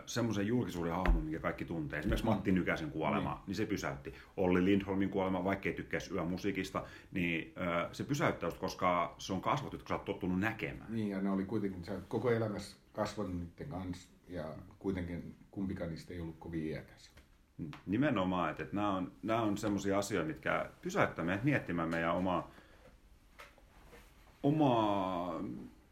semmoisen julkisuuden hahmon, mikä kaikki tuntee. Esimerkiksi Matti Nykäsen kuolema, niin. niin se pysäytti. Olli Lindholmin kuolema, vaikka ei tykkäisi yömusiikista, niin se pysäyttää koska se on kasvot, jotka sä oot tottunut näkemään. Niin, ja ne oli kuitenkin, sä koko elämässä kasvanut niiden kanssa, ja kuitenkin kumpikaan niistä ei ollut kovin iäkäs. Nimenomaan, että, että nämä on, nämä on semmoisia asioita, mitkä pysäyttää meidät miettimään meidän omaa, omaa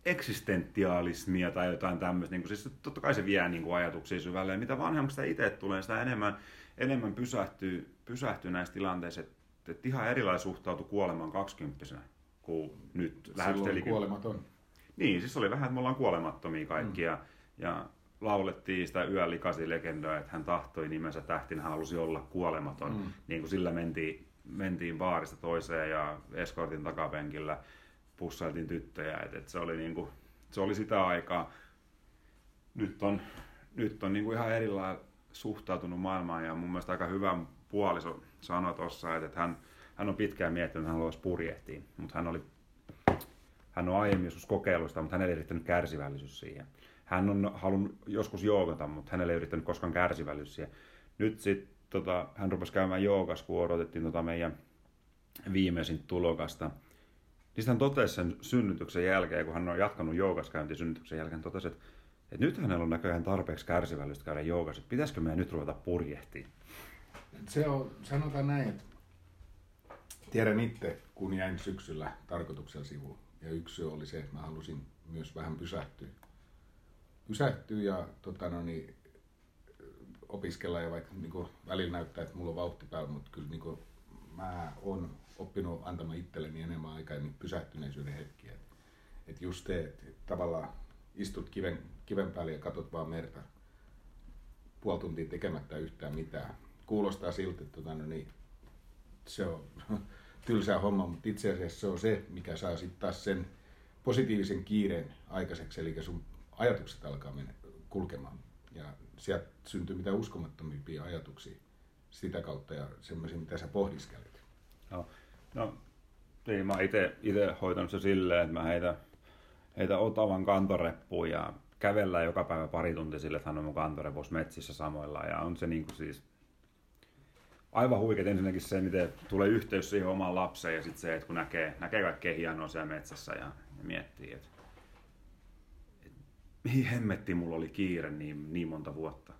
eksistentiaalismia tai jotain tämmöistä. Niin siis totta kai se vie niin kuin ajatuksia syvälle. Ja mitä vanhemmaksi sitä itse tulee, sitä enemmän, enemmän pysähtyy, pysähtyy näissä tilanteissa. Että, että ihan erilainen suhtautui kuolemaan kaksikymppisenä kuin nyt. Silloin kuolematon. Niin, siis oli vähän, että me ollaan kuolemattomia kaikki. Mm. Ja, ja laulettiin sitä yölikasi legendaa, että hän tahtoi nimensä tähtin, hän halusi olla kuolematon. Mm. Niin kuin sillä mentiin, mentiin baarista toiseen ja eskortin takapenkillä pussailtiin tyttöjä, että et se oli niinku, se oli sitä aikaa. Nyt on, nyt on niinku ihan erilainen suhtautunut maailmaan ja mun mielestä aika hyvä puoliso sanoi tuossa, että, että hän, hän on pitkään miettinyt, että hän haluaisi purjehtiin, mutta hän oli hän on aiemmin joskus kokeillut sitä, mutta hänellä ei yrittänyt kärsivällisyys siihen. Hän on halunnut joskus joogata, mutta hänellä ei yrittänyt koskaan kärsivällisyys siihen. Nyt sitten tota, hän rupesi käymään joogas, kun odotettiin tota meidän viimeisin tulokasta. Niin hän totesi sen synnytyksen jälkeen, kun hän on jatkanut joogaskäynti synnytyksen jälkeen, totesi, että, että nyt hänellä on näköjään tarpeeksi kärsivällistä käydä joogassa, että pitäisikö meidän nyt ruveta purjehtiin? Se on, sanotaan näin, että tiedän itse, kun jäin syksyllä tarkoituksella sivuun. Ja yksi syy oli se, että mä halusin myös vähän pysähtyä. Pysähtyä ja tota, no niin, opiskella ja vaikka niin välillä näyttää, että mulla on vauhti päällä, mutta kyllä niin kuin, mä oon oppinut antamaan itselleni enemmän aikaa niin pysähtyneisyyden hetkiä. Että et just te, että tavallaan istut kiven, kiven päälle ja katot vaan merta puoli tuntia tekemättä yhtään mitään. Kuulostaa siltä, että tota, no niin, se on tylsää homma, mutta itse asiassa se on se, mikä saa sitten taas sen positiivisen kiireen aikaiseksi, eli sun ajatukset alkaa mennä kulkemaan. Ja sieltä syntyy mitä uskomattomimpia ajatuksia sitä kautta ja semmoisia, mitä sä pohdiskelet. No, no niin, mä itse hoitanut se silleen, että mä heitä, heitä Otavan kantoreppuun ja kävellään joka päivä pari tuntia sille, että hän on mun kantorepussa metsissä samoilla. Ja on se niin kuin siis aivan huikeet ensinnäkin se, miten tulee yhteys siihen omaan lapseen ja sitten se, että kun näkee, näkee kaikkea hienoa siellä metsässä ja, ja miettii, että mihin hemmetti mulla oli kiire niin, niin monta vuotta.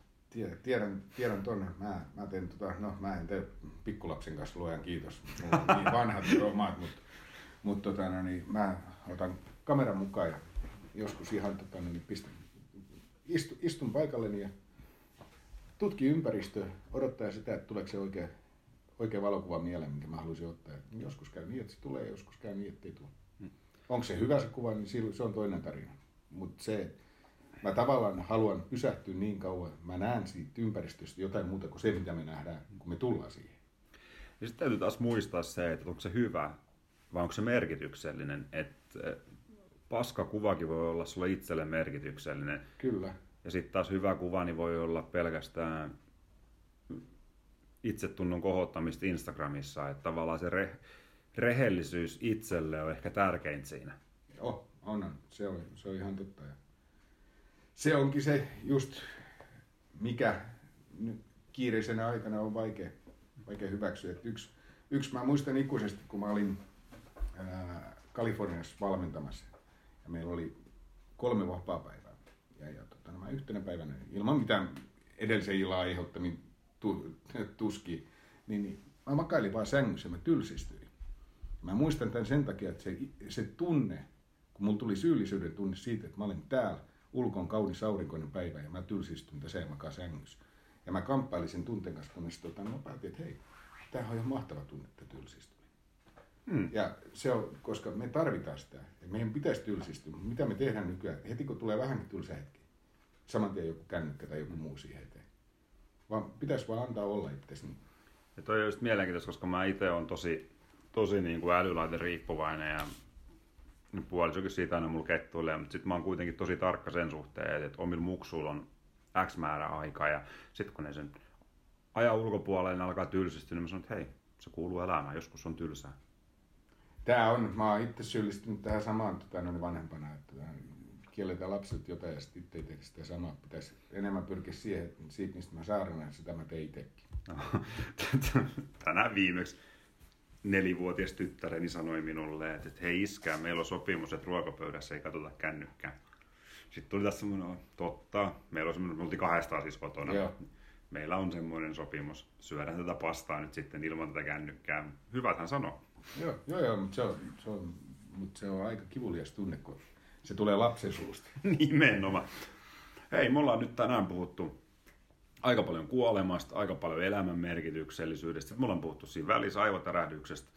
Tiedän, tiedän tonne. Mä, mä, teen, tota, no, mä en tee pikkulapsen kanssa luojan kiitos. Mulla on niin vanhat omat, mutta mut, tota, no, niin, mä otan kameran mukaan ja joskus ihan tota, no, niin pistän, istu, istun paikalleni ja tutki ympäristöä, odottaa sitä, että tuleeko se oikea, oikea valokuva mieleen, minkä mä haluaisin ottaa. Joskus käy niin, että se tulee, joskus käy niin, että ei tule. Hmm. Onko se hyvä se kuva, niin se on toinen tarina. Mutta se, mä tavallaan haluan pysähtyä niin kauan, mä näen siitä ympäristöstä jotain muuta kuin se, mitä me nähdään, kun me tullaan siihen. Ja sitten täytyy taas muistaa se, että onko se hyvä vai onko se merkityksellinen. Että paska kuvakin voi olla sulle itselle merkityksellinen. Kyllä. Ja sitten taas hyvä kuva niin voi olla pelkästään itsetunnon kohottamista Instagramissa, että tavallaan se re, rehellisyys itselle on ehkä tärkeintä siinä. Joo, on, se on, se on ihan totta. Se onkin se just, mikä kiireisenä aikana on vaikea, vaikea hyväksyä. Yksi, yksi, mä muistan ikuisesti, kun mä olin ää, Kaliforniassa valmentamassa ja meillä oli kolme vapaa-päivää ja, ja tota, no mä yhtenä päivänä ilman mitään edellisen illan aiheuttamia tu, tuski, niin, niin mä makailin vaan sängyssä mä tylsistyin. Mä muistan tämän sen takia, että se, se tunne, kun mulla tuli syyllisyyden tunne siitä, että mä olin täällä, ulkon kaunis aurinkoinen päivä ja mä tylsistyin tässä ja makaa sängyssä. Ja mä kamppailin sen tunteen kanssa, kunnes tota, mä päätin, että hei, tämähän on ihan mahtava tunne, että tylsistyin. Hmm. Ja se on, koska me tarvitaan sitä. Ja meidän pitäisi tylsistyä. Mitä me tehdään nykyään? Heti kun tulee vähänkin tylsä hetki, saman tien joku kännykkä tai joku muu siihen eteen. Vaan pitäisi vaan antaa olla itsesi. Niin. Ja toi on just mielenkiintoista, koska mä itse on tosi, tosi niin kuin älylaite riippuvainen ja puolisokin siitä aina mulla kettuilee, mutta sitten mä oon kuitenkin tosi tarkka sen suhteen, että omilla muksuilla on X määrä aikaa ja sitten kun ne sen ajan ulkopuolelle ne alkaa tylsistyä, niin mä sanon, että hei, se kuuluu elämään, joskus on tylsää. Tää on, mä oon itse syyllistynyt tähän samaan tota, noin vanhempana, että kielletään lapset jotain ja sitten itse ei tehdä sitä samaa. Pitäisi enemmän pyrkiä siihen, että siitä mistä mä saarnan, sitä mä tein itsekin. Tänään viimeksi nelivuotias tyttäreni sanoi minulle, että hei iskää, meillä on sopimus, että ruokapöydässä ei katsota kännykkää. Sitten tuli tässä semmoinen, totta, meillä on semmoinen, me oltiin kahdestaan siis kotona. Joo. Meillä on semmoinen sopimus, syödään tätä pastaa nyt sitten ilman tätä kännykkää. Hyvät hän sanoo. Joo, joo, joo mutta, se on, se on, mutta se on aika kivulias tunne, kun se tulee lapsen suusta. Nimenomaan. Hei, me ollaan nyt tänään puhuttu aika paljon kuolemasta, aika paljon elämän merkityksellisyydestä. Sitten me ollaan puhuttu siinä välissä aivotärähdyksestä.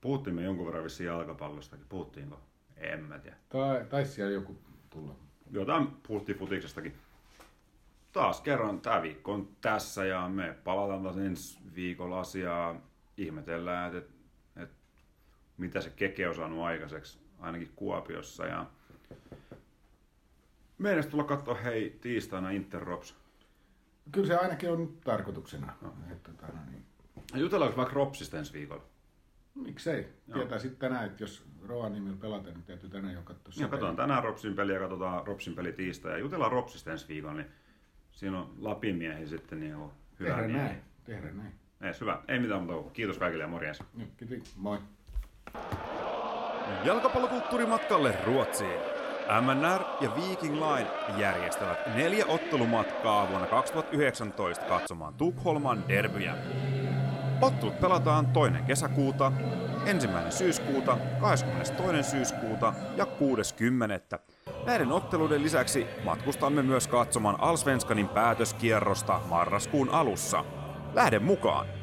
Puhuttiin me jonkun verran vissiin jalkapallostakin. Puhuttiinko? En mä tiedä. Tai, tai siellä joku tulla. Jotain puhuttiin futiksestakin. Taas kerran tämä viikko on tässä ja me palataan taas ensi viikolla asiaa. Ihmetellään, että, että, että mitä se keke on saanut aikaiseksi, ainakin Kuopiossa. Ja meidän tulla katsoa hei tiistaina Interrops Kyllä se ainakin on tarkoituksena. No. Että, tota, no niin. Jutellaanko vaikka Ropsista ensi viikolla? Miksei? Joo. Tietää sitten tänään, että jos Roan nimillä pelataan, niin täytyy tänään jo katsoa Joo, katsotaan tänään Ropsin peli ja katsotaan Ropsin peli tiistai. Ja jutellaan Ropsista ensi viikolla, niin siinä on Lapin miehi sitten niin hyvä. Tehdään näin. Tehdään näin. Ei, hyvä. Ei mitään muuta. Kiitos kaikille ja morjens. Kiitos. Moi. Jalkapallokulttuurimatkalle Ruotsiin. MNR ja Viking Line järjestävät neljä ottelumatkaa vuonna 2019 katsomaan Tukholman derbyjä. Ottelut pelataan toinen kesäkuuta, ensimmäinen syyskuuta, 22. syyskuuta ja 60. Näiden otteluiden lisäksi matkustamme myös katsomaan Alsvenskanin päätöskierrosta marraskuun alussa. Lähde mukaan!